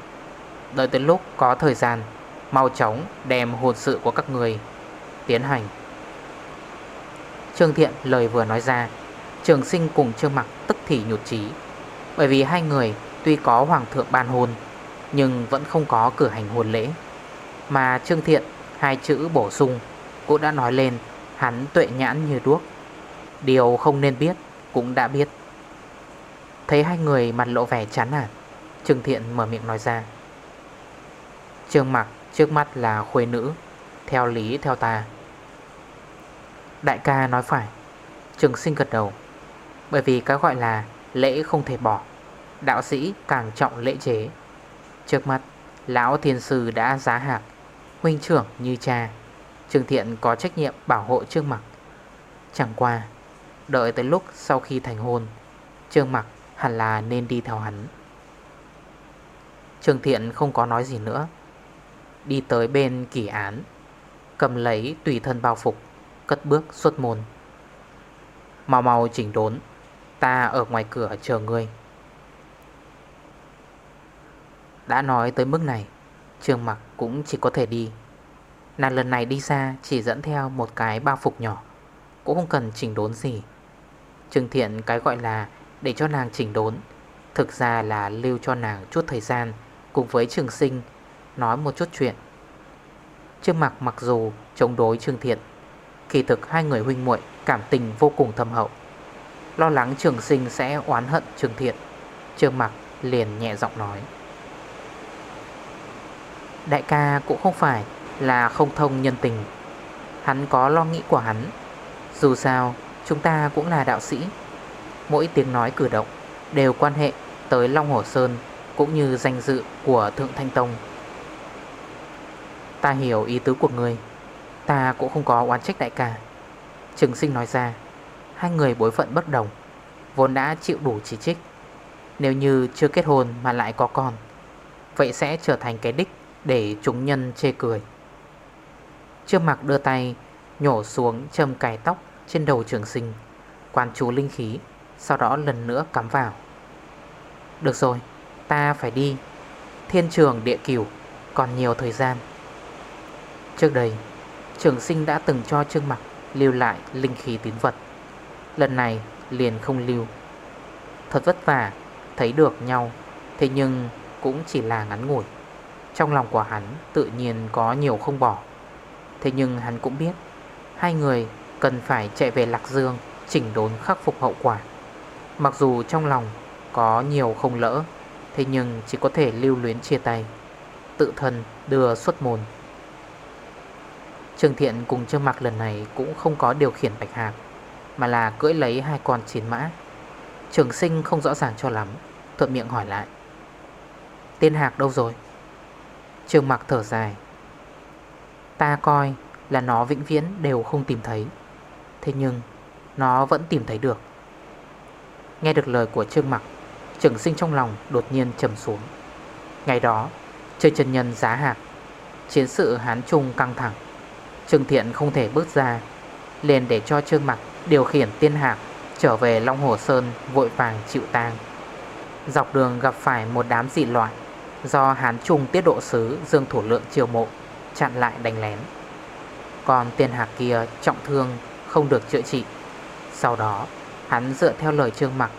Đợi tới lúc có thời gian Mau chóng đem hồn sự của các người Tiến hành. Trương Thiện lời vừa nói ra, Trường sinh cùng Trương Mặc tức thì nhụt chí, Bởi vì hai người tuy có hoàng thượng ban hôn, Nhưng vẫn không có cử hành hôn lễ. Mà Trương Thiện, hai chữ bổ sung, Cũng đã nói lên hắn tuệ nhãn như đuốc. Điều không nên biết cũng đã biết. Thấy hai người mặt lộ vẻ chán nản, Trương Thiện mở miệng nói ra. Trương Mặc trước mắt là khuê nữ, Theo lý, theo ta. Đại ca nói phải. Trường sinh gật đầu. Bởi vì cái gọi là lễ không thể bỏ, Đạo sĩ càng trọng lễ chế. Trước mắt, Lão thiền sư đã giá hạc, Huynh trưởng như cha. Trương Thiện có trách nhiệm bảo hộ Trương Mặc. Chẳng qua, Đợi tới lúc sau khi thành hôn, Trương Mặc hẳn là nên đi theo hắn. Trương Thiện không có nói gì nữa. Đi tới bên kỳ án. Cầm lấy tùy thân bao phục, Cất bước xuất môn. Mau mau chỉnh đốn, Ta ở ngoài cửa chờ ngươi. Đã nói tới mức này, trường mặc cũng chỉ có thể đi. Nàng lần này đi xa chỉ dẫn theo một cái bao phục nhỏ, Cũng không cần chỉnh đốn gì. Trương Thiện cái gọi là để cho nàng chỉnh đốn, Thực ra là lưu cho nàng chút thời gian Cùng với trường sinh Nói một chút chuyện. Trương mặc mặc dù chống đối Trương Thiện, Kỳ thực hai người huynh muội Cảm tình vô cùng thâm hậu. Lo lắng trường sinh sẽ oán hận Trương Thiện, Trương mặc liền nhẹ giọng nói. Đại ca cũng không phải là không thông nhân tình. Hắn có lo nghĩ của hắn. Dù sao, chúng ta cũng là đạo sĩ. Mỗi tiếng nói cử động Đều quan hệ tới Long Hồ Sơn Cũng như danh dự của Thượng Thanh Tông. Ta hiểu ý tứ của người Ta cũng không có oán trách đại ca. Trường sinh nói ra, Hai người bối phận bất đồng, Vốn đã chịu đủ chỉ trích. Nếu như chưa kết hôn mà lại có con, Vậy sẽ trở thành cái đích Để chúng nhân chê cười. Trương mặc đưa tay Nhổ xuống châm cài tóc Trên đầu trường sinh Quan chú linh khí, Sau đó lần nữa cắm vào. Được rồi, Ta phải đi. Thiên trường địa cửu, Còn nhiều thời gian. Trước đây, Trường sinh đã từng cho Trương Mặc lưu lại linh khí tín vật. Lần này liền không lưu. Thật vất vả, Thấy được nhau, Thế nhưng cũng chỉ là ngắn ngủi. Trong lòng của hắn tự nhiên có nhiều không bỏ. Thế nhưng hắn cũng biết, Hai người cần phải chạy về Lạc Dương Chỉnh đốn khắc phục hậu quả. Mặc dù trong lòng có nhiều không lỡ, Thế nhưng chỉ có thể lưu luyến chia tay, Tự thân đưa xuất môn. Trường Thiện cùng Trương Mạc lần này cũng không có điều khiển Bạch Hạc, Mà là cưỡi lấy hai con chiến mã. Trường sinh không rõ ràng cho lắm, Thuận miệng hỏi lại. Tiên Hạc đâu rồi? Trương Mạc thở dài. Ta coi là nó vĩnh viễn đều không tìm thấy, Thế nhưng Nó vẫn tìm thấy được. Nghe được lời của Trương Mạc, Trường sinh trong lòng đột nhiên trầm xuống. Ngày đó, Chơi chân nhân giá hạc, Chiến sự Hán Trung căng thẳng. Trương Thiện không thể bước ra, Liền để cho Trương Mặc điều khiển tiên hạc Trở về Long Hồ Sơn vội vàng chịu tang. Dọc đường gặp phải một đám dị loại, Do Hán Trung tiết độ sứ Dương Thủ Lượng chiều mộ, Chặn lại đánh lén. Còn tiên hạc kia trọng thương, Không được chữa trị. Sau đó, hắn dựa theo lời Trương Mặc,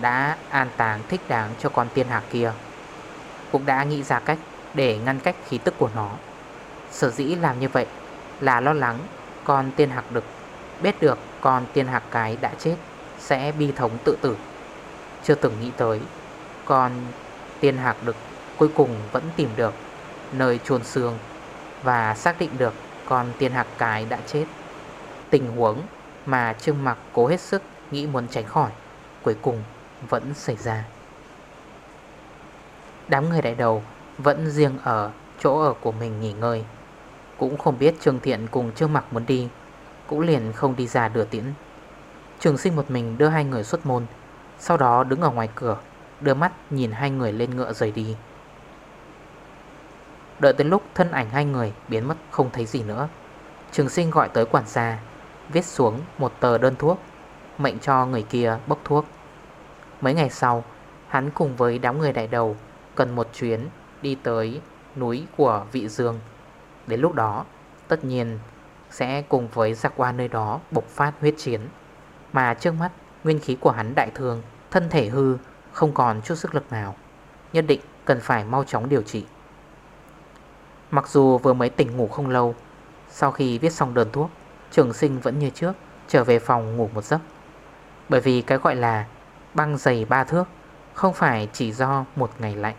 Đã an táng thích đáng cho con tiên hạc kia. Cũng đã nghĩ ra cách Để ngăn cách khí tức của nó. Sở dĩ làm như vậy là lo lắng, con tiên hạc đực, Biết được con tiên hạc cái đã chết, Sẽ bi thống tự tử. Chưa từng nghĩ tới, Con tiên hạc đực cuối cùng vẫn tìm được Nơi chuồn xương Và xác định được con tiên hạc cái đã chết. Tình huống mà Trương Mặc cố hết sức nghĩ muốn tránh khỏi Cuối cùng vẫn xảy ra. Đám người đại đầu vẫn riêng ở chỗ ở của mình nghỉ ngơi cũng không biết Trương Thiện cùng Trương Mặc muốn đi, Cũng liền không đi ra đưa tiễn. Trường sinh một mình đưa hai người xuất môn, Sau đó đứng ở ngoài cửa, Đưa mắt nhìn hai người lên ngựa rời đi. Đợi tới lúc thân ảnh hai người biến mất không thấy gì nữa, Trường sinh gọi tới quản gia, Viết xuống một tờ đơn thuốc, Mệnh cho người kia bốc thuốc. Mấy ngày sau, Hắn cùng với đám người đại đầu Cần một chuyến đi tới núi của vị dương. Đến lúc đó, tất nhiên Sẽ cùng với giặc qua nơi đó bộc phát huyết chiến. Mà trước mắt, nguyên khí của hắn đại thương Thân thể hư, không còn chút sức lực nào. Nhất định cần phải mau chóng điều trị. Mặc dù vừa mới tỉnh ngủ không lâu, Sau khi viết xong đơn thuốc, Trường sinh vẫn như trước, Trở về phòng ngủ một giấc. Bởi vì cái gọi là băng dày ba thước Không phải chỉ do một ngày lạnh.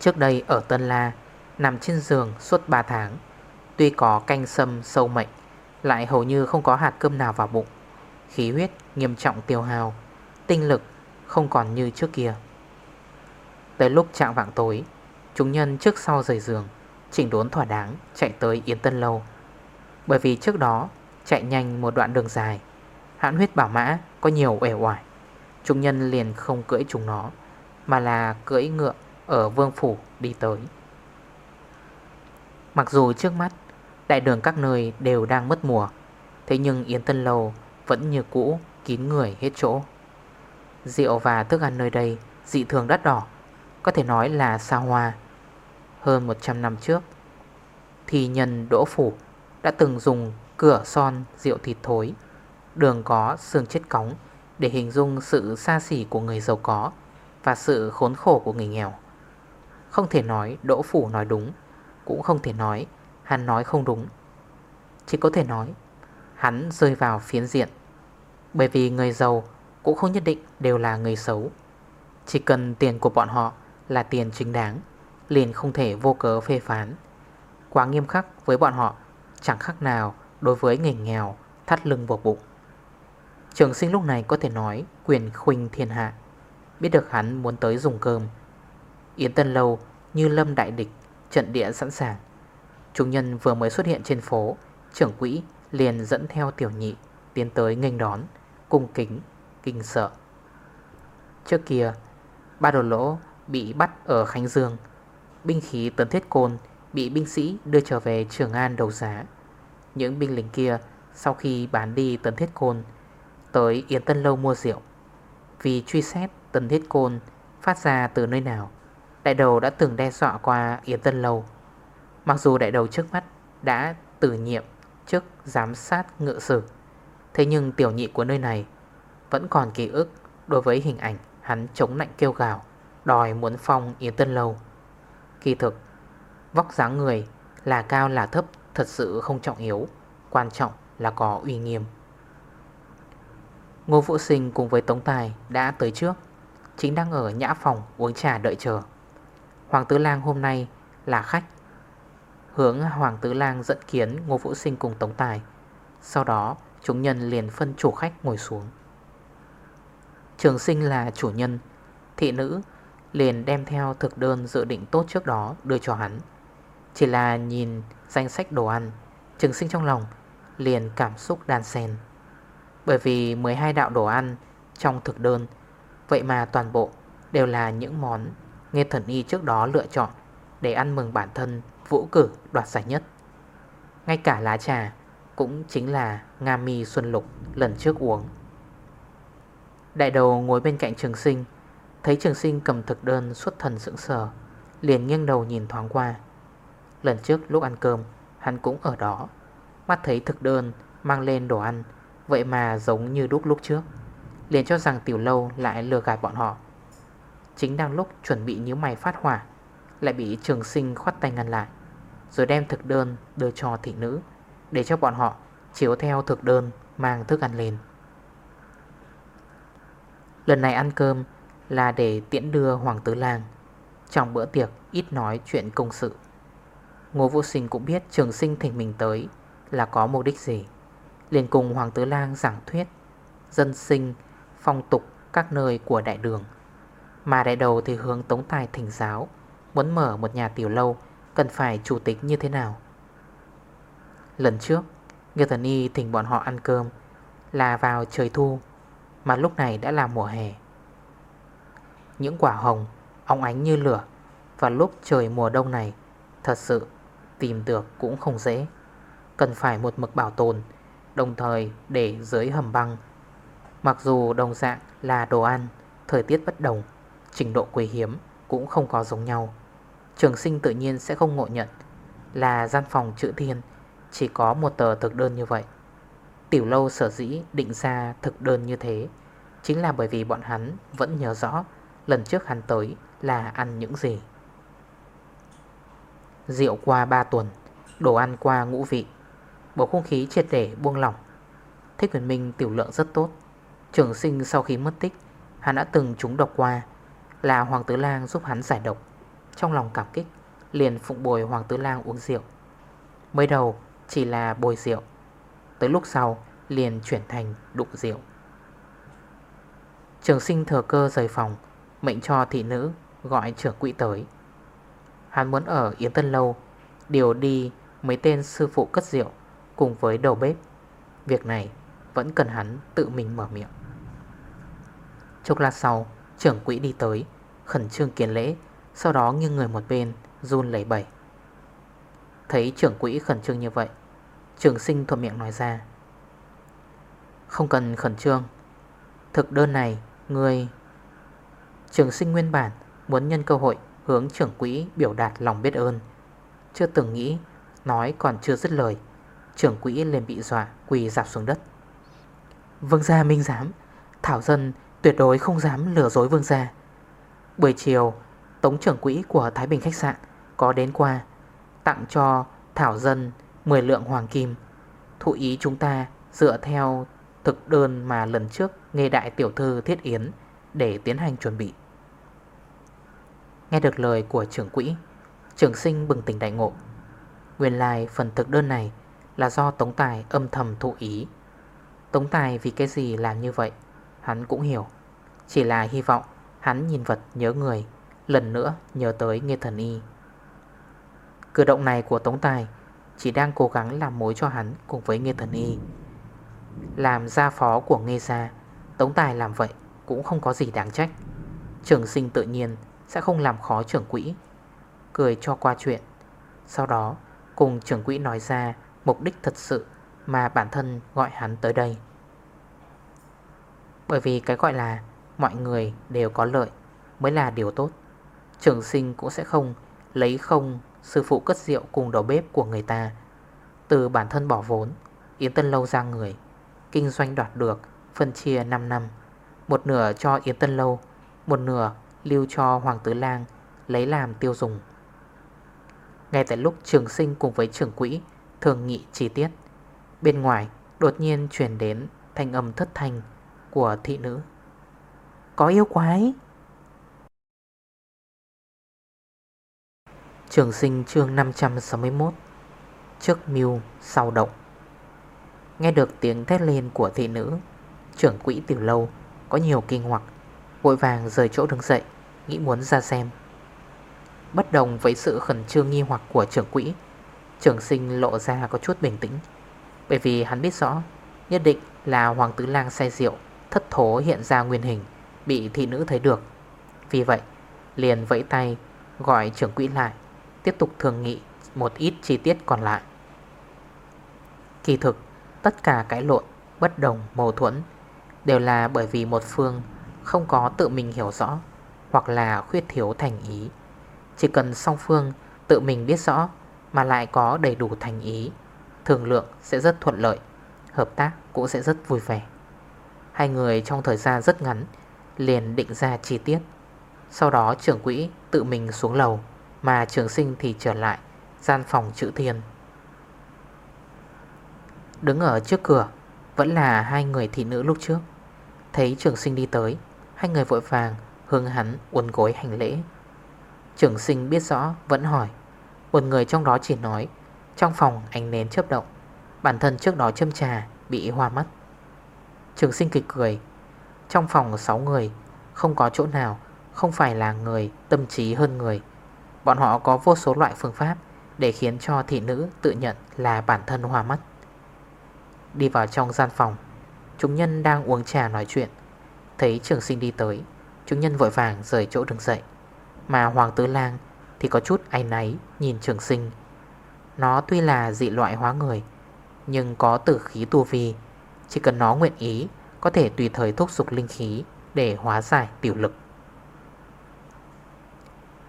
Trước đây ở Tân La Nằm trên giường suốt 3 tháng. Tuy có canh sâm, sâu mệnh, Lại hầu như không có hạt cơm nào vào bụng. Khí huyết nghiêm trọng tiêu hao, Tinh lực không còn như trước kia. Tới lúc trạng vạng tối, Chúng nhân trước sau rời giường, Chỉnh đốn thỏa đáng, chạy tới Yến Tân Lâu. Bởi vì trước đó, Chạy nhanh một đoạn đường dài, Hãn huyết bảo mã có nhiều uể oải. Chúng nhân liền không cưỡi chúng nó, Mà là cưỡi ngựa Ở vương phủ đi tới. Mặc dù trước mắt, Đại đường các nơi đều đang mất mùa, Thế nhưng Yến Tân Lầu Vẫn như cũ kín người hết chỗ. Rượu và thức ăn nơi đây Dị thường đắt đỏ, Có thể nói là xa hoa. Hơn 100 năm trước, Thì nhân Đỗ Phủ Đã từng dùng cửa son rượu thịt thối, Đường có xương chết cóng Để hình dung sự xa xỉ của người giàu có Và sự khốn khổ của người nghèo. Không thể nói Đỗ Phủ nói đúng cũng không thể nói. Hắn nói không đúng. Chỉ có thể nói, Hắn rơi vào phiến diện. Bởi vì người giàu cũng không nhất định đều là người xấu. Chỉ cần tiền của bọn họ là tiền chính đáng, Liền không thể vô cớ phê phán. Quá nghiêm khắc với bọn họ, Chẳng khác nào đối với người nghèo Thắt lưng buộc bụng. Trường sinh lúc này có thể nói Quyền khuynh thiên hạ. Biết được hắn muốn tới dùng cơm. Yến Tân Lâu như lâm đại địch Trận địa sẵn sàng. Trung nhân vừa mới xuất hiện trên phố, Trưởng quỹ liền dẫn theo tiểu nhị Tiến tới nghênh đón, Cung kính, kinh sợ. Trước kia, Ba đồ lỗ bị bắt ở Khánh Dương. Binh khí tấn thiết côn Bị binh sĩ đưa trở về Trường An đầu giá. Những binh lính kia Sau khi bán đi tấn thiết côn, Tới Yến Tân Lâu mua rượu. Vì truy xét tấn thiết côn Phát ra từ nơi nào Đại đầu đã từng đe dọa qua Yến Tân Lâu. Mặc dù đại đầu trước mắt Đã tử nhiệm chức giám sát ngựa sử, Thế nhưng tiểu nhị của nơi này vẫn còn ký ức đối với hình ảnh hắn chống lạnh kêu gào Đòi muốn phong Yến Tân Lâu. Kỳ thực, Vóc dáng người là cao là thấp Thật sự không trọng yếu, Quan trọng là có uy nghiêm. Ngô Vũ Sinh cùng với Tống Tài đã tới trước, Chính đang ở nhã phòng uống trà đợi chờ. Hoàng Tứ Lang hôm nay là khách. Hướng Hoàng Tứ Lang dẫn kiến Ngô Vũ Sinh cùng Tống Tài. Sau đó, chúng nhân liền phân chủ khách ngồi xuống. Trường sinh là chủ nhân. Thị nữ liền đem theo thực đơn dự định tốt trước đó đưa cho hắn. Chỉ là nhìn danh sách đồ ăn, Trường sinh trong lòng liền cảm xúc đan xen. Bởi vì 12 đạo đồ ăn trong thực đơn, Vậy mà toàn bộ đều là những món Nghe thần y trước đó lựa chọn Để ăn mừng bản thân vũ cử đoạt giải nhất. Ngay cả lá trà cũng chính là Nga mi xuân lục lần trước uống. Đại đầu ngồi bên cạnh trường sinh, Thấy trường sinh cầm thực đơn xuất thần sững sờ, Liền nghiêng đầu nhìn thoáng qua. Lần trước lúc ăn cơm, Hắn cũng ở đó, Mắt thấy thực đơn mang lên đồ ăn, Vậy mà giống như đúc lúc trước, Liền cho rằng tiểu lâu lại lừa gạt bọn họ. Chính đang lúc chuẩn bị nhíu mày phát hỏa Lại bị trường sinh khoát tay ngăn lại Rồi đem thực đơn đưa cho thị nữ Để cho bọn họ chiếu theo thực đơn mang thức ăn lên. Lần này ăn cơm là để tiễn đưa Hoàng Tứ Lang. Trong bữa tiệc ít nói chuyện công sự. Ngô Vũ Sinh cũng biết trường sinh thỉnh mình tới là có mục đích gì. Liền cùng Hoàng Tứ Lang giảng thuyết Dân sinh, phong tục các nơi của đại đường. Mà đại đầu thì hướng Tống Tài thỉnh giáo, Muốn mở một nhà tiểu lâu, Cần phải chủ tịch như thế nào? Lần trước Nghe thần y thỉnh bọn họ ăn cơm, Là vào trời thu, mà lúc này đã là mùa hè. Những quả hồng, Óng ánh như lửa, Và lúc trời mùa đông này, Thật sự tìm được cũng không dễ. Cần phải một mực bảo tồn, Đồng thời để dưới hầm băng. Mặc dù đồng dạng là đồ ăn, Thời tiết bất đồng Trình độ quý hiếm cũng không có giống nhau. Trường sinh tự nhiên sẽ không ngộ nhận Là gian phòng chữ thiên Chỉ có một tờ thực đơn như vậy. Tiểu lâu sở dĩ định ra thực đơn như thế Chính là bởi vì bọn hắn vẫn nhớ rõ Lần trước hắn tới là ăn những gì. Rượu qua 3 tuần, Đồ ăn qua ngũ vị, Bầu không khí triệt để buông lỏng. Thích huyền minh tiểu lượng rất tốt. Trường sinh sau khi mất tích, Hắn đã từng trúng độc qua là Hoàng Tử Lang giúp hắn giải độc. Trong lòng cảm kích, Liền phụng bồi Hoàng Tử Lang uống rượu. Mới đầu, chỉ là bồi rượu. Tới lúc sau, liền chuyển thành đụng rượu. Trường sinh thừa cơ rời phòng, Mệnh cho thị nữ gọi trưởng quỹ tới. Hắn muốn ở Yến Tân Lâu, Điều đi mấy tên sư phụ cất rượu Cùng với đầu bếp. Việc này vẫn cần hắn tự mình mở miệng. Chốc lát sau Trưởng quỹ đi tới, Khẩn trương kiến lễ, Sau đó nghiêng người một bên, Run lấy bẩy. Thấy trưởng quỹ khẩn trương như vậy, Trường sinh thuộc miệng nói ra. Không cần khẩn trương, Thực đơn này Người, Trường sinh nguyên bản Muốn nhân cơ hội hướng trưởng quỹ biểu đạt lòng biết ơn. Chưa từng nghĩ, Nói còn chưa dứt lời, Trưởng quỹ liền bị dọa quỳ dạp xuống đất. Vương gia minh giám, Thảo dân tuyệt đối không dám lừa dối vương gia. Buổi chiều, Tống trưởng quỹ của Thái Bình khách sạn Có đến qua, Tặng cho Thảo dân 10 lượng hoàng kim, Thụ ý chúng ta dựa theo thực đơn mà lần trước Nghe đại tiểu thư thiết yến Để tiến hành chuẩn bị. Nghe được lời của trưởng quỹ Trưởng sinh bừng tỉnh đại ngộ. Nguyên lai phần thực đơn này Là do Tống Tài âm thầm thụ ý. Tống Tài vì cái gì làm như vậy? Hắn cũng hiểu. Chỉ là hy vọng hắn nhìn vật nhớ người, Lần nữa nhớ tới nghe Thần Y. Cử động này của Tống Tài Chỉ đang cố gắng làm mối cho hắn Cùng với nghe Thần Y. Làm gia phó của nghe Gia, Tống Tài làm vậy cũng không có gì đáng trách. Trưởng sinh tự nhiên Sẽ không làm khó trưởng quỹ. Cười cho qua chuyện. Sau đó, cùng trưởng quỹ nói ra Mục đích thật sự Mà bản thân gọi hắn tới đây. Bởi vì cái gọi là Mọi người đều có lợi Mới là điều tốt. Trường sinh cũng sẽ không lấy không Sư phụ cất rượu cùng đầu bếp của người ta. Từ bản thân bỏ vốn, Yến Tân Lâu ra người, Kinh doanh đoạt được, Phân chia 5 năm. Một nửa cho Yến Tân Lâu, Một nửa lưu cho Hoàng Tứ Lang Lấy làm tiêu dùng. Ngay tại lúc trường sinh cùng với trưởng quỹ Thường nghị chi tiết, Bên ngoài đột nhiên chuyển đến Thanh âm thất thanh của thị nữ. Có yêu quái. Trường sinh chương 561 Trước mưu, sau động. Nghe được tiếng thét lên của thị nữ, Trưởng quỹ tiểu lâu, Có nhiều kinh hoặc, Vội vàng rời chỗ đứng dậy, Nghĩ muốn ra xem. Bất đồng với sự khẩn trương nghi hoặc của trưởng quỹ, Trường sinh lộ ra có chút bình tĩnh, Bởi vì hắn biết rõ, Nhất định là Hoàng Tứ Lang say rượu. Thất thố hiện ra nguyên hình, Bị thị nữ thấy được. Vì vậy, liền vẫy tay, Gọi trưởng quỹ lại, Tiếp tục thường nghị một ít chi tiết còn lại. Kỳ thực, Tất cả cái lộn, Bất đồng, mâu thuẫn Đều là bởi vì một phương Không có tự mình hiểu rõ Hoặc là khuyết thiếu thành ý. Chỉ cần song phương tự mình biết rõ Mà lại có đầy đủ thành ý Thường lượng sẽ rất thuận lợi, Hợp tác cũng sẽ rất vui vẻ. Hai người trong thời gian rất ngắn Liền định ra chi tiết. Sau đó trưởng quỹ tự mình xuống lầu, Mà trường sinh thì trở lại Gian phòng chữ thiên. Đứng ở trước cửa, Vẫn là hai người thị nữ lúc trước. Thấy trường sinh đi tới, Hai người vội vàng hướng hắn uốn gối hành lễ. Trường sinh biết rõ, Vẫn hỏi. Một người trong đó chỉ nói, Trong phòng ánh nến chấp động, Bản thân trước đó châm trà bị hoa mắt. Trường sinh kịch cười. Trong phòng 6 người, Không có chỗ nào, Không phải là người tâm trí hơn người. Bọn họ có vô số loại phương pháp Để khiến cho thị nữ tự nhận là bản thân hoa mắt. Đi vào trong gian phòng, Chúng nhân đang uống trà nói chuyện. Thấy trường sinh đi tới, Chúng nhân vội vàng rời chỗ đứng dậy. Mà Hoàng Tứ Lang thì có chút áy náy nhìn trường sinh. Nó tuy là dị loại hóa người, Nhưng có tử khí tu vi chỉ cần nó nguyện ý, Có thể tùy thời thúc dục linh khí Để hóa giải tiểu lực.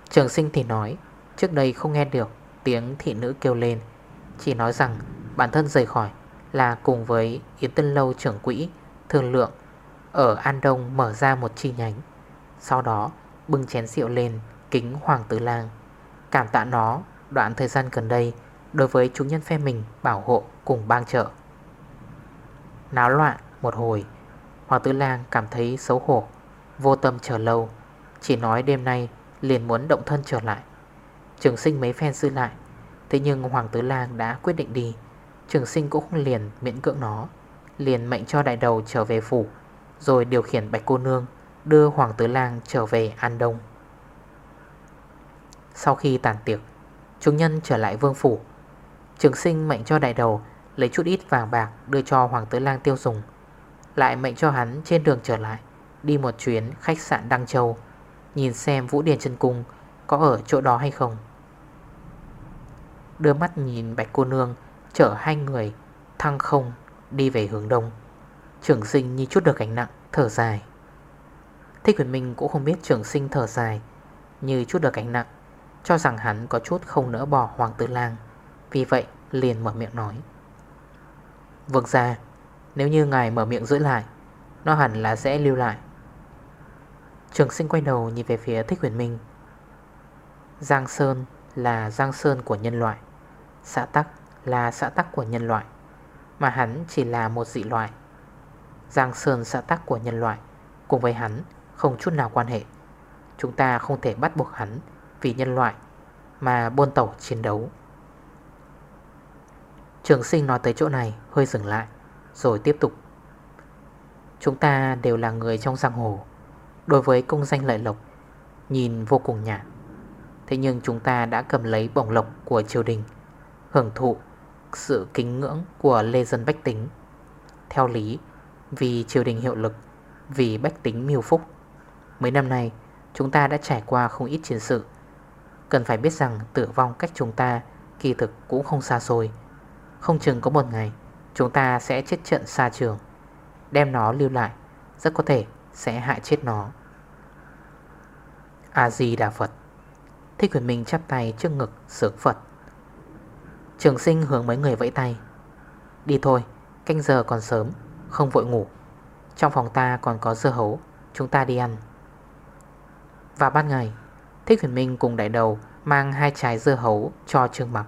Trường sinh thì nói, Trước đây không nghe được tiếng thị nữ kêu lên. Chỉ nói rằng, Bản thân rời khỏi là cùng với Yến Tân Lâu trưởng quỹ, Thương lượng, ở An Đông mở ra một chi nhánh. Sau đó, bưng chén rượu lên, kính Hoàng Tử Lang. Cảm tạ nó, đoạn thời gian gần đây, Đối với chúng nhân phe mình bảo hộ cùng bang trợ. Náo loạn một hồi. Hoàng Tử Lang cảm thấy xấu hổ, Vô tâm chờ lâu, Chỉ nói đêm nay liền muốn động thân trở lại. Trường sinh mấy phen sư lại, Thế nhưng Hoàng Tử Lang đã quyết định đi. Trường sinh cũng không liền miễn cưỡng nó, Liền mệnh cho đại đầu trở về phủ, Rồi điều khiển bạch cô nương Đưa Hoàng Tử Lang trở về An Đông. Sau khi tàn tiệc, Chúng nhân trở lại vương phủ. Trường sinh mệnh cho đại đầu Lấy chút ít vàng bạc đưa cho Hoàng Tử Lang tiêu dùng. Lại mệnh cho hắn trên đường trở lại, Đi một chuyến khách sạn Đăng Châu, Nhìn xem Vũ Điền chân Cung Có ở chỗ đó hay không. Đưa mắt nhìn bạch cô nương, Chở hai người Thăng không đi về hướng đông. Trưởng sinh như chút được gánh nặng, Thở dài. Thích huyền minh cũng không biết trưởng sinh thở dài, Như chút được gánh nặng, Cho rằng hắn có chút không nỡ bỏ Hoàng tử lang. Vì vậy liền mở miệng nói. Vương ra Nếu như ngài mở miệng giữ lại, Nó hẳn là sẽ lưu lại. Trường sinh quay đầu nhìn về phía Thích huyền minh. Giang Sơn là Giang Sơn của nhân loại, Xã tắc là xã tắc của nhân loại, Mà hắn chỉ là một dị loại. Giang Sơn xã tắc của nhân loại, Cùng với hắn không chút nào quan hệ. Chúng ta không thể bắt buộc hắn Vì nhân loại Mà buôn tẩu chiến đấu. Trường sinh nói tới chỗ này, Hơi dừng lại, Rồi tiếp tục. Chúng ta đều là người trong giang hồ, Đối với công danh lợi lộc, Nhìn vô cùng nhạt. Thế nhưng chúng ta đã cầm lấy bổng lộc của triều đình, Hưởng thụ sự kính ngưỡng của lê dân bách tính. Theo lý, Vì triều đình hiệu lực, Vì bách tính miêu phúc, Mấy năm nay chúng ta đã trải qua không ít chiến sự. Cần phải biết rằng tử vong cách chúng ta Kỳ thực cũng không xa xôi. Không chừng có một ngày, Chúng ta sẽ chết trận xa trường. Đem nó lưu lại, Rất có thể sẽ hại chết nó. A-di-đà Phật. Thích huyền minh chắp tay trước ngực sướng Phật. Trường sinh hướng mấy người vẫy tay. Đi thôi, Canh giờ còn sớm, Không vội ngủ. Trong phòng ta còn có dưa hấu, Chúng ta đi ăn. Vào ban ngày, Thích huyền minh cùng đại đầu Mang hai trái dưa hấu cho Trương Mặc.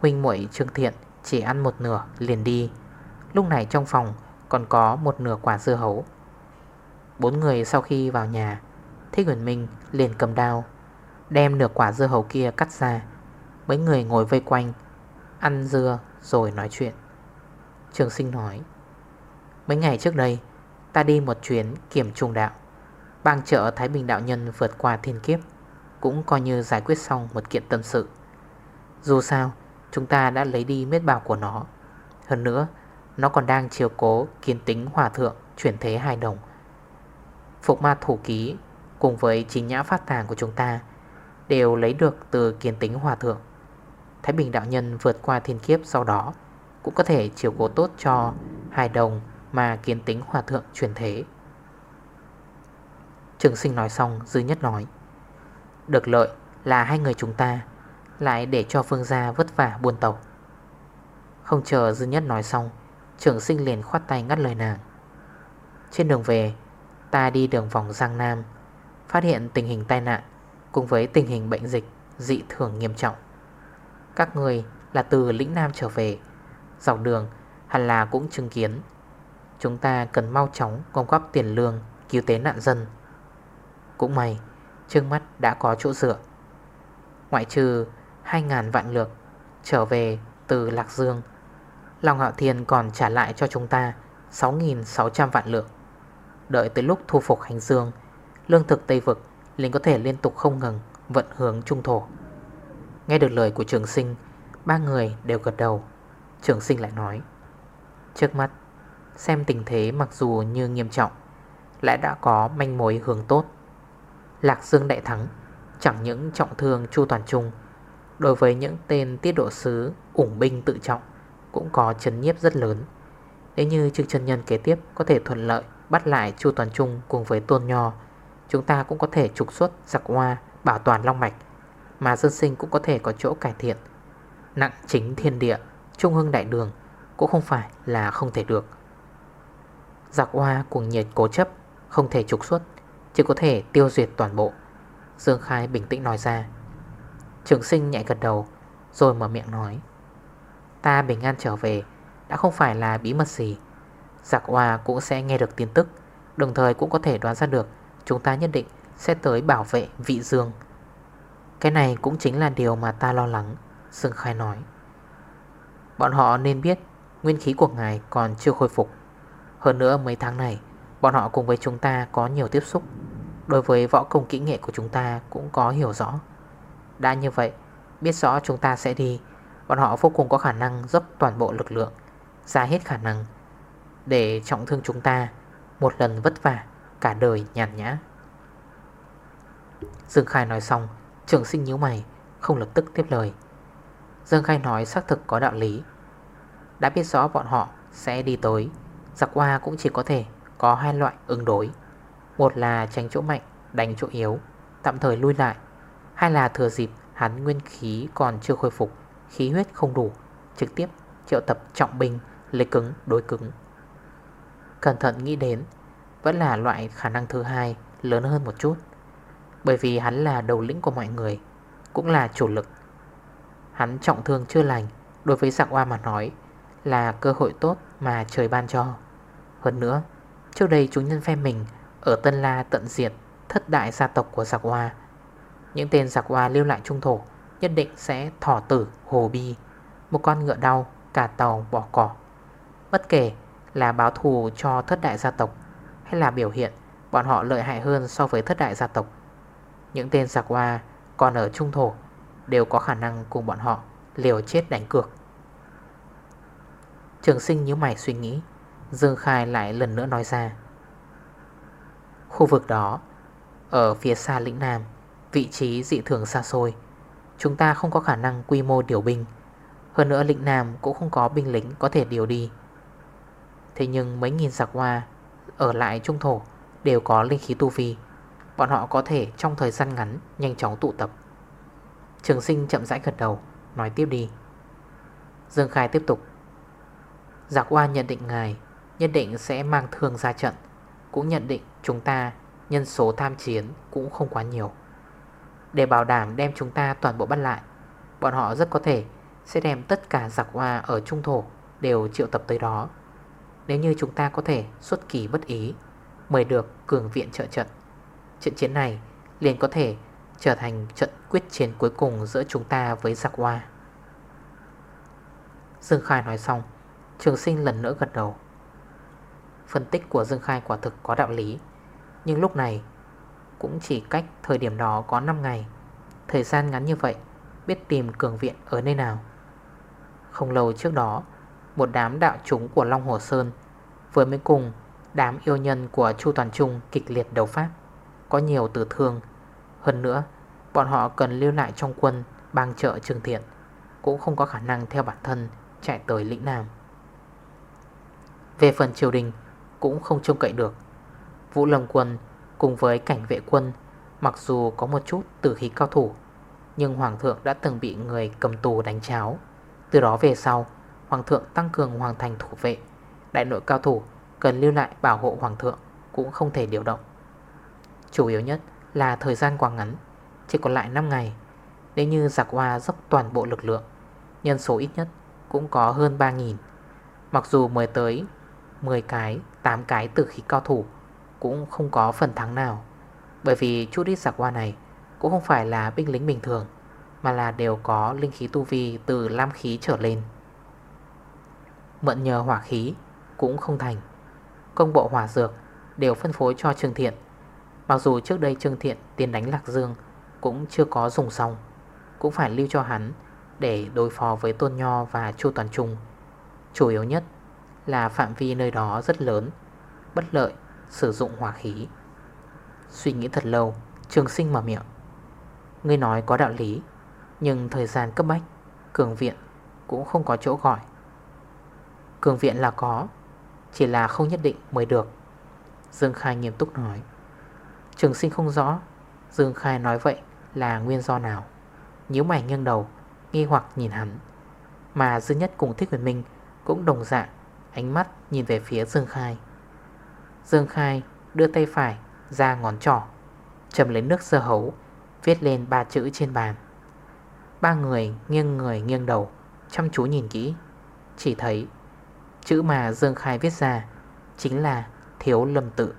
Huynh muội Trương Thiện chỉ ăn một nửa, liền đi. Lúc này trong phòng còn có một nửa quả dưa hấu. Bốn người sau khi vào nhà, Thích huyền minh liền cầm đao, Đem nửa quả dưa hấu kia cắt ra. Mấy người ngồi vây quanh, Ăn dưa rồi nói chuyện. Trường sinh nói, Mấy ngày trước đây, Ta đi một chuyến kiểm trùng đạo. Bang trợ Thái Bình đạo nhân vượt qua thiên kiếp, Cũng coi như giải quyết xong một kiện tâm sự. Dù sao Chúng ta đã lấy đi miết bào của nó. Hơn nữa, Nó còn đang chiều cố kiến tính hòa thượng Chuyển thế hài đồng. Phục ma thủ ký Cùng với chính nhã phát tàng của chúng ta Đều lấy được từ kiến tính hòa thượng. Thái Bình đạo nhân vượt qua thiên kiếp sau đó Cũng có thể chiều cố tốt cho hài đồng mà kiến tính hòa thượng chuyển thế. Trường sinh nói xong, Dư nhất nói, Được lợi là hai người chúng ta lại để cho phương gia vất vả buôn tàu Không chờ Dư nhất nói xong trưởng sinh liền khoát tay ngắt lời nàng. Trên đường về, Ta đi đường vòng Giang Nam, Phát hiện tình hình tai nạn Cùng với tình hình bệnh dịch dị thường nghiêm trọng. Các người là từ lĩnh Nam trở về, Dọc đường hẳn là cũng chứng kiến. Chúng ta cần mau chóng gom góp tiền lương Cứu tế nạn dân. Cũng may, Trước mắt đã có chỗ dựa. Ngoại trừ 2.000 vạn lược Trở về từ Lạc Dương. Long Hạo Thiên còn trả lại cho chúng ta 6.600 vạn lượng Đợi tới lúc thu phục hành dương, Lương thực Tây Vực liền có thể liên tục không ngừng Vận hướng trung thổ. Nghe được lời của trường sinh, Ba người đều gật đầu. Trường sinh lại nói, Trước mắt, Xem tình thế mặc dù như nghiêm trọng, Lại đã có manh mối hướng tốt. Lạc Dương đại thắng, Chẳng những trọng thương Chu Toàn Trung Đối với những tên tiết độ sứ, ủng binh tự trọng Cũng có chấn nhiếp rất lớn. Nếu như Trương chân Nhân kế tiếp Có thể thuận lợi bắt lại Chu Toàn Trung Cùng với Tôn Nho. Chúng ta cũng có thể trục xuất giặc hoa, Bảo toàn long mạch, Mà dân sinh cũng có thể có chỗ cải thiện. Nặng chính thiên địa, Trung hưng đại đường Cũng không phải là không thể được. Giặc hoa cùng nhiệt cố chấp, Không thể trục xuất, Chỉ có thể tiêu diệt toàn bộ. Dương Khai bình tĩnh nói ra. Trường sinh nhạy gật đầu, Rồi mở miệng nói. Ta bình an trở về, Đã không phải là bí mật gì. Giặc hoa cũng sẽ nghe được tin tức, Đồng thời cũng có thể đoán ra được Chúng ta nhất định sẽ tới bảo vệ vị dương. Cái này cũng chính là điều mà ta lo lắng Dương Khai nói. Bọn họ nên biết, Nguyên khí của ngài còn chưa khôi phục. Hơn nữa mấy tháng này, Bọn họ cùng với chúng ta có nhiều tiếp xúc. Đối với võ công kỹ nghệ của chúng ta Cũng có hiểu rõ. Đã như vậy, Biết rõ chúng ta sẽ đi. Bọn họ vô cùng có khả năng dốc toàn bộ lực lượng, Ra hết khả năng Để trọng thương chúng ta Một lần vất vả Cả đời nhàn nhã. Dương Khai nói xong, Trường sinh nhíu mày, Không lập tức tiếp lời. Dương Khai nói xác thực có đạo lý. Đã biết rõ bọn họ sẽ đi tới, Giặc hoa cũng chỉ có thể có hai loại ứng đối. Một là tránh chỗ mạnh, đánh chỗ yếu, Tạm thời lui lại hay là thừa dịp hắn nguyên khí còn chưa khôi phục, Khí huyết không đủ, Trực tiếp triệu tập trọng binh, Lấy cứng, đối cứng. Cẩn thận nghĩ đến, Vẫn là loại khả năng thứ hai, lớn hơn một chút. Bởi vì hắn là đầu lĩnh của mọi người, Cũng là chủ lực. Hắn trọng thương chưa lành, Đối với giặc hoa mà nói, Là cơ hội tốt mà trời ban cho. Hơn nữa, Trước đây chúng nhân phe mình Ở Tân La tận diệt Thất đại gia tộc của giặc hoa những tên giặc hoa lưu lại trung thổ, Nhất định sẽ thỏ tử, hồ bi. Một con ngựa đau, Cả tàu bỏ cỏ. Bất kể là báo thù cho thất đại gia tộc, Hay là biểu hiện Bọn họ lợi hại hơn so với thất đại gia tộc, Những tên giặc hoa Còn ở trung thổ Đều có khả năng cùng bọn họ liều chết đánh cược. Trường sinh như mày suy nghĩ, Dương Khai lại lần nữa nói ra. Khu vực đó, Ở phía xa lĩnh Nam Vị trí dị thường xa xôi. Chúng ta không có khả năng quy mô điều binh. Hơn nữa lĩnh Nam cũng không có binh lính có thể điều đi. Thế nhưng mấy nghìn giặc hoa Ở lại trung thổ Đều có linh khí tu vi. Bọn họ có thể trong thời gian ngắn Nhanh chóng tụ tập. Trường sinh chậm rãi gật đầu, Nói tiếp đi. Dương Khai tiếp tục. Giặc hoa nhận định ngài, Nhất định sẽ mang thương ra trận. Cũng nhận định chúng ta Nhân số tham chiến cũng không quá nhiều. Để bảo đảm đem chúng ta toàn bộ bắt lại, Bọn họ rất có thể Sẽ đem tất cả giặc hoa ở trung thổ Đều triệu tập tới đó. Nếu như chúng ta có thể xuất kỳ bất ý, Mời được cường viện trợ trận Trận chiến này liền có thể Trở thành trận quyết chiến cuối cùng Giữa chúng ta với giặc hoa Dương Khai nói xong, Trường sinh lần nữa gật đầu. Phân tích của Dương Khai quả thực có đạo lý, Nhưng lúc này cũng chỉ cách thời điểm đó có 5 ngày. Thời gian ngắn như vậy, Biết tìm cường viện ở nơi nào. Không lâu trước đó, Một đám đạo chúng của Long Hồ Sơn Vừa mới cùng Đám yêu nhân của Chu Toàn Trung kịch liệt đấu pháp. Có nhiều tử thương. Hơn nữa, Bọn họ cần lưu lại trong quân, Bang trợ Trương Thiện, Cũng không có khả năng theo bản thân Chạy tới lĩnh Nam. Về phần triều đình Cũng không trông cậy được. Vũ Lâm quân cùng với cảnh vệ quân Mặc dù có một chút tử khí cao thủ Nhưng Hoàng thượng đã từng bị người cầm tù đánh cháo. Từ đó về sau Hoàng thượng tăng cường hoàng thành thủ vệ. Đại nội cao thủ cần lưu lại bảo hộ Hoàng thượng Cũng không thể điều động. Chủ yếu nhất là thời gian quá ngắn Chỉ còn lại 5 ngày. Nếu như giặc hoa dốc toàn bộ lực lượng Nhân số ít nhất cũng có hơn 3.000 Mặc dù mới tới 10 cái, 8 cái tử khí cao thủ cũng không có phần thắng nào. Bởi vì chút ít giặc hoa này Cũng không phải là binh lính bình thường, Mà là đều có linh khí tu vi Từ lam khí trở lên. Mượn nhờ hỏa khí Cũng không thành. Công bộ hỏa dược đều phân phối cho Trương Thiện. Mặc dù trước đây Trương Thiện tiền đánh Lạc Dương Cũng chưa có dùng xong, Cũng phải lưu cho hắn Để đối phó với Tôn Nho và Chu Toàn Trung. Chủ yếu nhất là phạm vi nơi đó rất lớn, Bất lợi sử dụng hỏa khí. Suy nghĩ thật lâu, Trường sinh mở miệng. Ngươi nói có đạo lý, Nhưng thời gian cấp bách, Cường viện cũng không có chỗ gọi. Cường viện là có, Chỉ là không nhất định mới được. Dương Khai nghiêm túc nói. Trường sinh không rõ, Dương Khai nói vậy là nguyên do nào? Nhớ mày nghiêng đầu, Nghi hoặc nhìn hắn. Mà Dương Nhất cùng Thích Huyền Minh Cũng đồng dạng Ánh mắt nhìn về phía Dương Khai. Dương Khai đưa tay phải ra ngón trỏ, Chầm lấy nước sơ hấu, Viết lên ba chữ trên bàn. Ba người nghiêng người nghiêng đầu, Chăm chú nhìn kỹ. Chỉ thấy Chữ mà Dương Khai viết ra Chính là thiếu lâm tự.